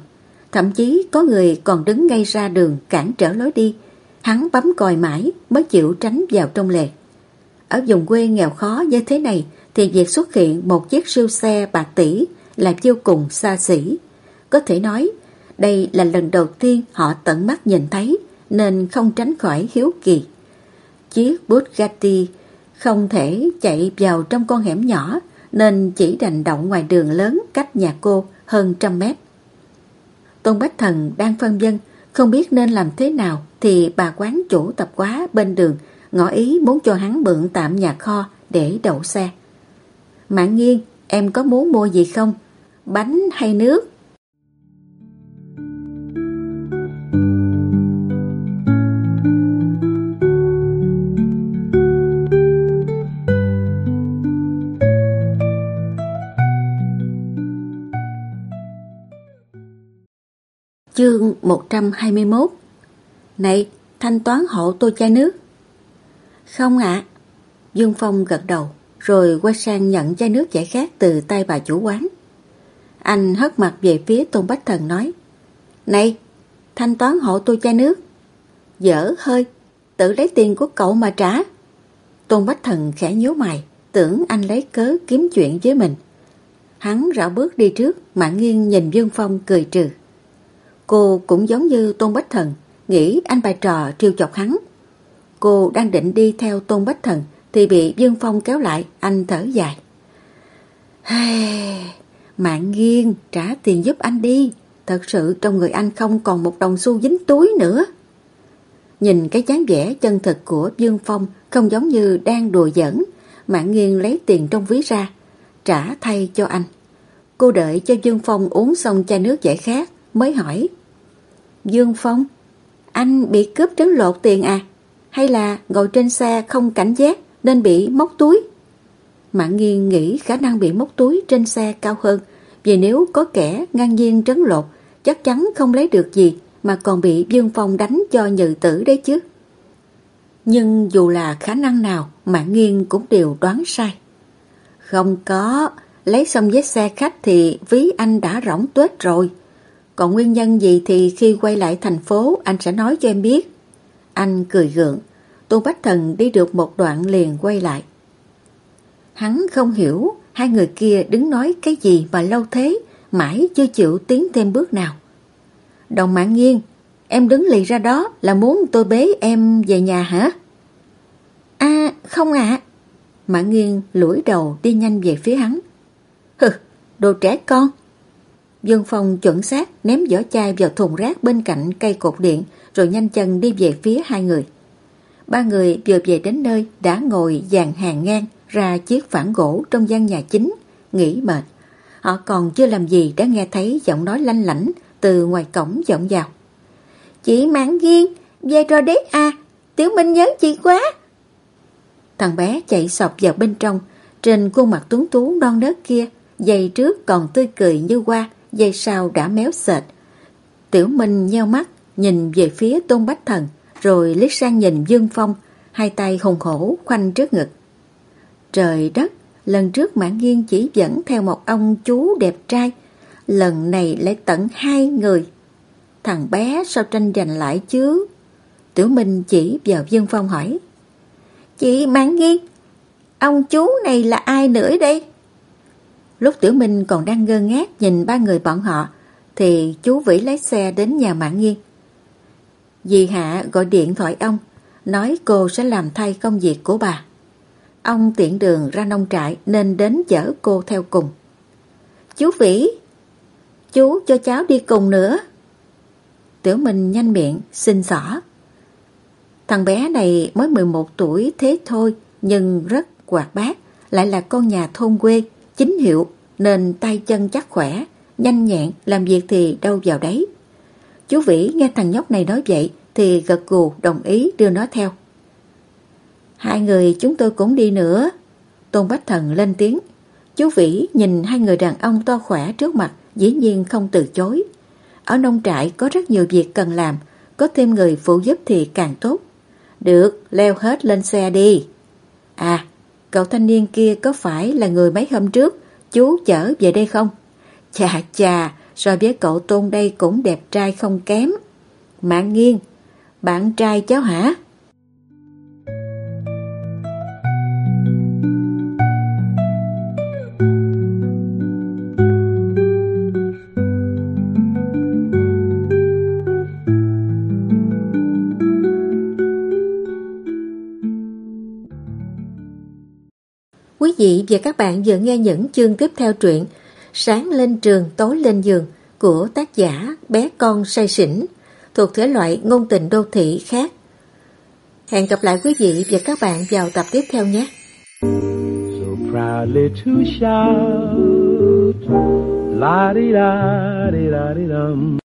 Thậm chí có người còn đứng ngay ra đường cản trở lối đi. Hắn bấm còi mãi mới chịu tránh vào trong lề. Ở vùng quê nghèo khó như thế này thì việc xuất hiện một chiếc siêu xe bạc tỷ là vô cùng xa xỉ. Có thể nói, đây là lần đầu tiên họ tận mắt nhìn thấy nên không tránh khỏi hiếu kỳ. Chiếc Bugatti không thể chạy vào trong con hẻm nhỏ nên chỉ đành đậu ngoài đường lớn cách nhà cô hơn trăm mét. Tôn Bách Thần đang phân vân, không biết nên làm thế nào thì bà quán chủ tập quá bên đường ngỏ ý muốn cho hắn mượn tạm nhà kho để đậu xe. Mạng nghiêng, em có muốn mua gì không? Bánh hay nước? Chương 121 Này, thanh toán hộ tôi chai nước. Không ạ. Dương Phong gật đầu, rồi quay sang nhận chai nước giải khát từ tay bà chủ quán. Anh hất mặt về phía Tôn Bách Thần nói Này, thanh toán hộ tôi chai nước. Dở hơi, tự lấy tiền của cậu mà trả. Tôn Bách Thần khẽ nhíu mày, tưởng anh lấy cớ kiếm chuyện với mình. Hắn rảo bước đi trước, mạng nghiêng nhìn Dương Phong cười trừ. Cô cũng giống như Tôn Bách Thần, nghĩ anh bài trò trêu chọc hắn. Cô đang định đi theo Tôn Bách Thần thì bị Dương Phong kéo lại, anh thở dài. *sighs* Mạng nghiêng, trả tiền giúp anh đi. Thật sự trong người anh không còn một đồng xu dính túi nữa. Nhìn cái dáng vẻ chân thực của Dương Phong không giống như đang đùa giỡn. Mạng nghiêng lấy tiền trong ví ra, trả thay cho anh. Cô đợi cho Dương Phong uống xong chai nước giải khát mới hỏi. Dương Phong, anh bị cướp trấn lột tiền à? Hay là ngồi trên xe không cảnh giác nên bị móc túi? Mạng nghiêng nghĩ khả năng bị móc túi trên xe cao hơn vì nếu có kẻ ngang nhiên trấn lột chắc chắn không lấy được gì mà còn bị Dương Phong đánh cho nhự tử đấy chứ. Nhưng dù là khả năng nào Mạng nghiêng cũng đều đoán sai. Không có, lấy xong vé xe khách thì ví anh đã rỗng tuết rồi. Còn nguyên nhân gì thì khi quay lại thành phố anh sẽ nói cho em biết. Anh cười gượng, Tôn Bách Thần đi được một đoạn liền quay lại. Hắn không hiểu hai người kia đứng nói cái gì mà lâu thế, mãi chưa chịu tiến thêm bước nào. Đồng mạng nghiêng, em đứng lì ra đó là muốn tôi bế em về nhà hả? À, không ạ. À. Mạng nghiêng lủi đầu đi nhanh về phía hắn. Hừ, đồ trẻ con. Dương Phong chuẩn xác ném vỏ chai vào thùng rác bên cạnh cây cột điện rồi nhanh chân đi về phía hai người. Ba người vừa về đến nơi đã ngồi dàn hàng ngang ra chiếc phản gỗ trong gian nhà chính, nghỉ mệt. Họ còn chưa làm gì đã nghe thấy giọng nói lanh lảnh từ ngoài cổng vọng vào. Chị Mạng Duyên, về rồi đấy à, Tiểu Minh nhớ chị quá. Thằng bé chạy sọc vào bên trong, trên khuôn mặt tuấn tú non nớt kia, giày trước còn tươi cười như hoa, dây sau đã méo sệt. Tiểu Minh nheo mắt, nhìn về phía Tôn Bách Thần, rồi liếc sang nhìn Dương Phong, hai tay hùng hổ khoanh trước ngực. Trời đất, lần trước Mãn Nghiên chỉ dẫn theo một ông chú đẹp trai, lần này lại tận hai người. thằng bé sao tranh giành lại chứ? Tiểu Minh chỉ vào Dương Phong hỏi. Chị Mãn Nghiên, ông chú này là ai nữa đây? Lúc Tiểu Minh còn đang ngơ ngác nhìn ba người bọn họ, thì chú Vĩ lái xe đến nhà Mãn Nghiên. Dì Hạ gọi điện thoại ông, nói cô sẽ làm thay công việc của bà. Ông tiện đường ra nông trại nên đến chở cô theo cùng. Chú Vĩ, chú cho cháu đi cùng nữa. Tiểu Minh nhanh miệng, xin xỏ. Thằng bé này mới 11 tuổi thế thôi, nhưng rất hoạt bát, lại là con nhà thôn quê, chính hiệu, nên tay chân chắc khỏe, nhanh nhẹn, làm việc thì đâu vào đấy. Chú Vĩ nghe thằng nhóc này nói vậy thì gật gù đồng ý đưa nó theo. Hai người chúng tôi cũng đi nữa. Tôn Bách Thần lên tiếng. Chú Vĩ nhìn hai người đàn ông to khỏe trước mặt dĩ nhiên không từ chối. Ở nông trại có rất nhiều việc cần làm, có thêm người phụ giúp thì càng tốt. Được, leo hết lên xe đi. À, cậu thanh niên kia có phải là người mấy hôm trước chú chở về đây không? Chà chà, so với cậu Tôn đây cũng đẹp trai không kém. Mạng nghiêng, bạn trai cháu hả? Vị và các bạn vừa nghe những chương tiếp theo truyện Sáng lên trường, tối lên giường của tác giả Bé Con Say Sỉnh thuộc thể loại ngôn tình đô thị khác. Hẹn gặp lại quý vị và các bạn vào tập tiếp theo nhé. So proudly to shout, la di da di da di dum.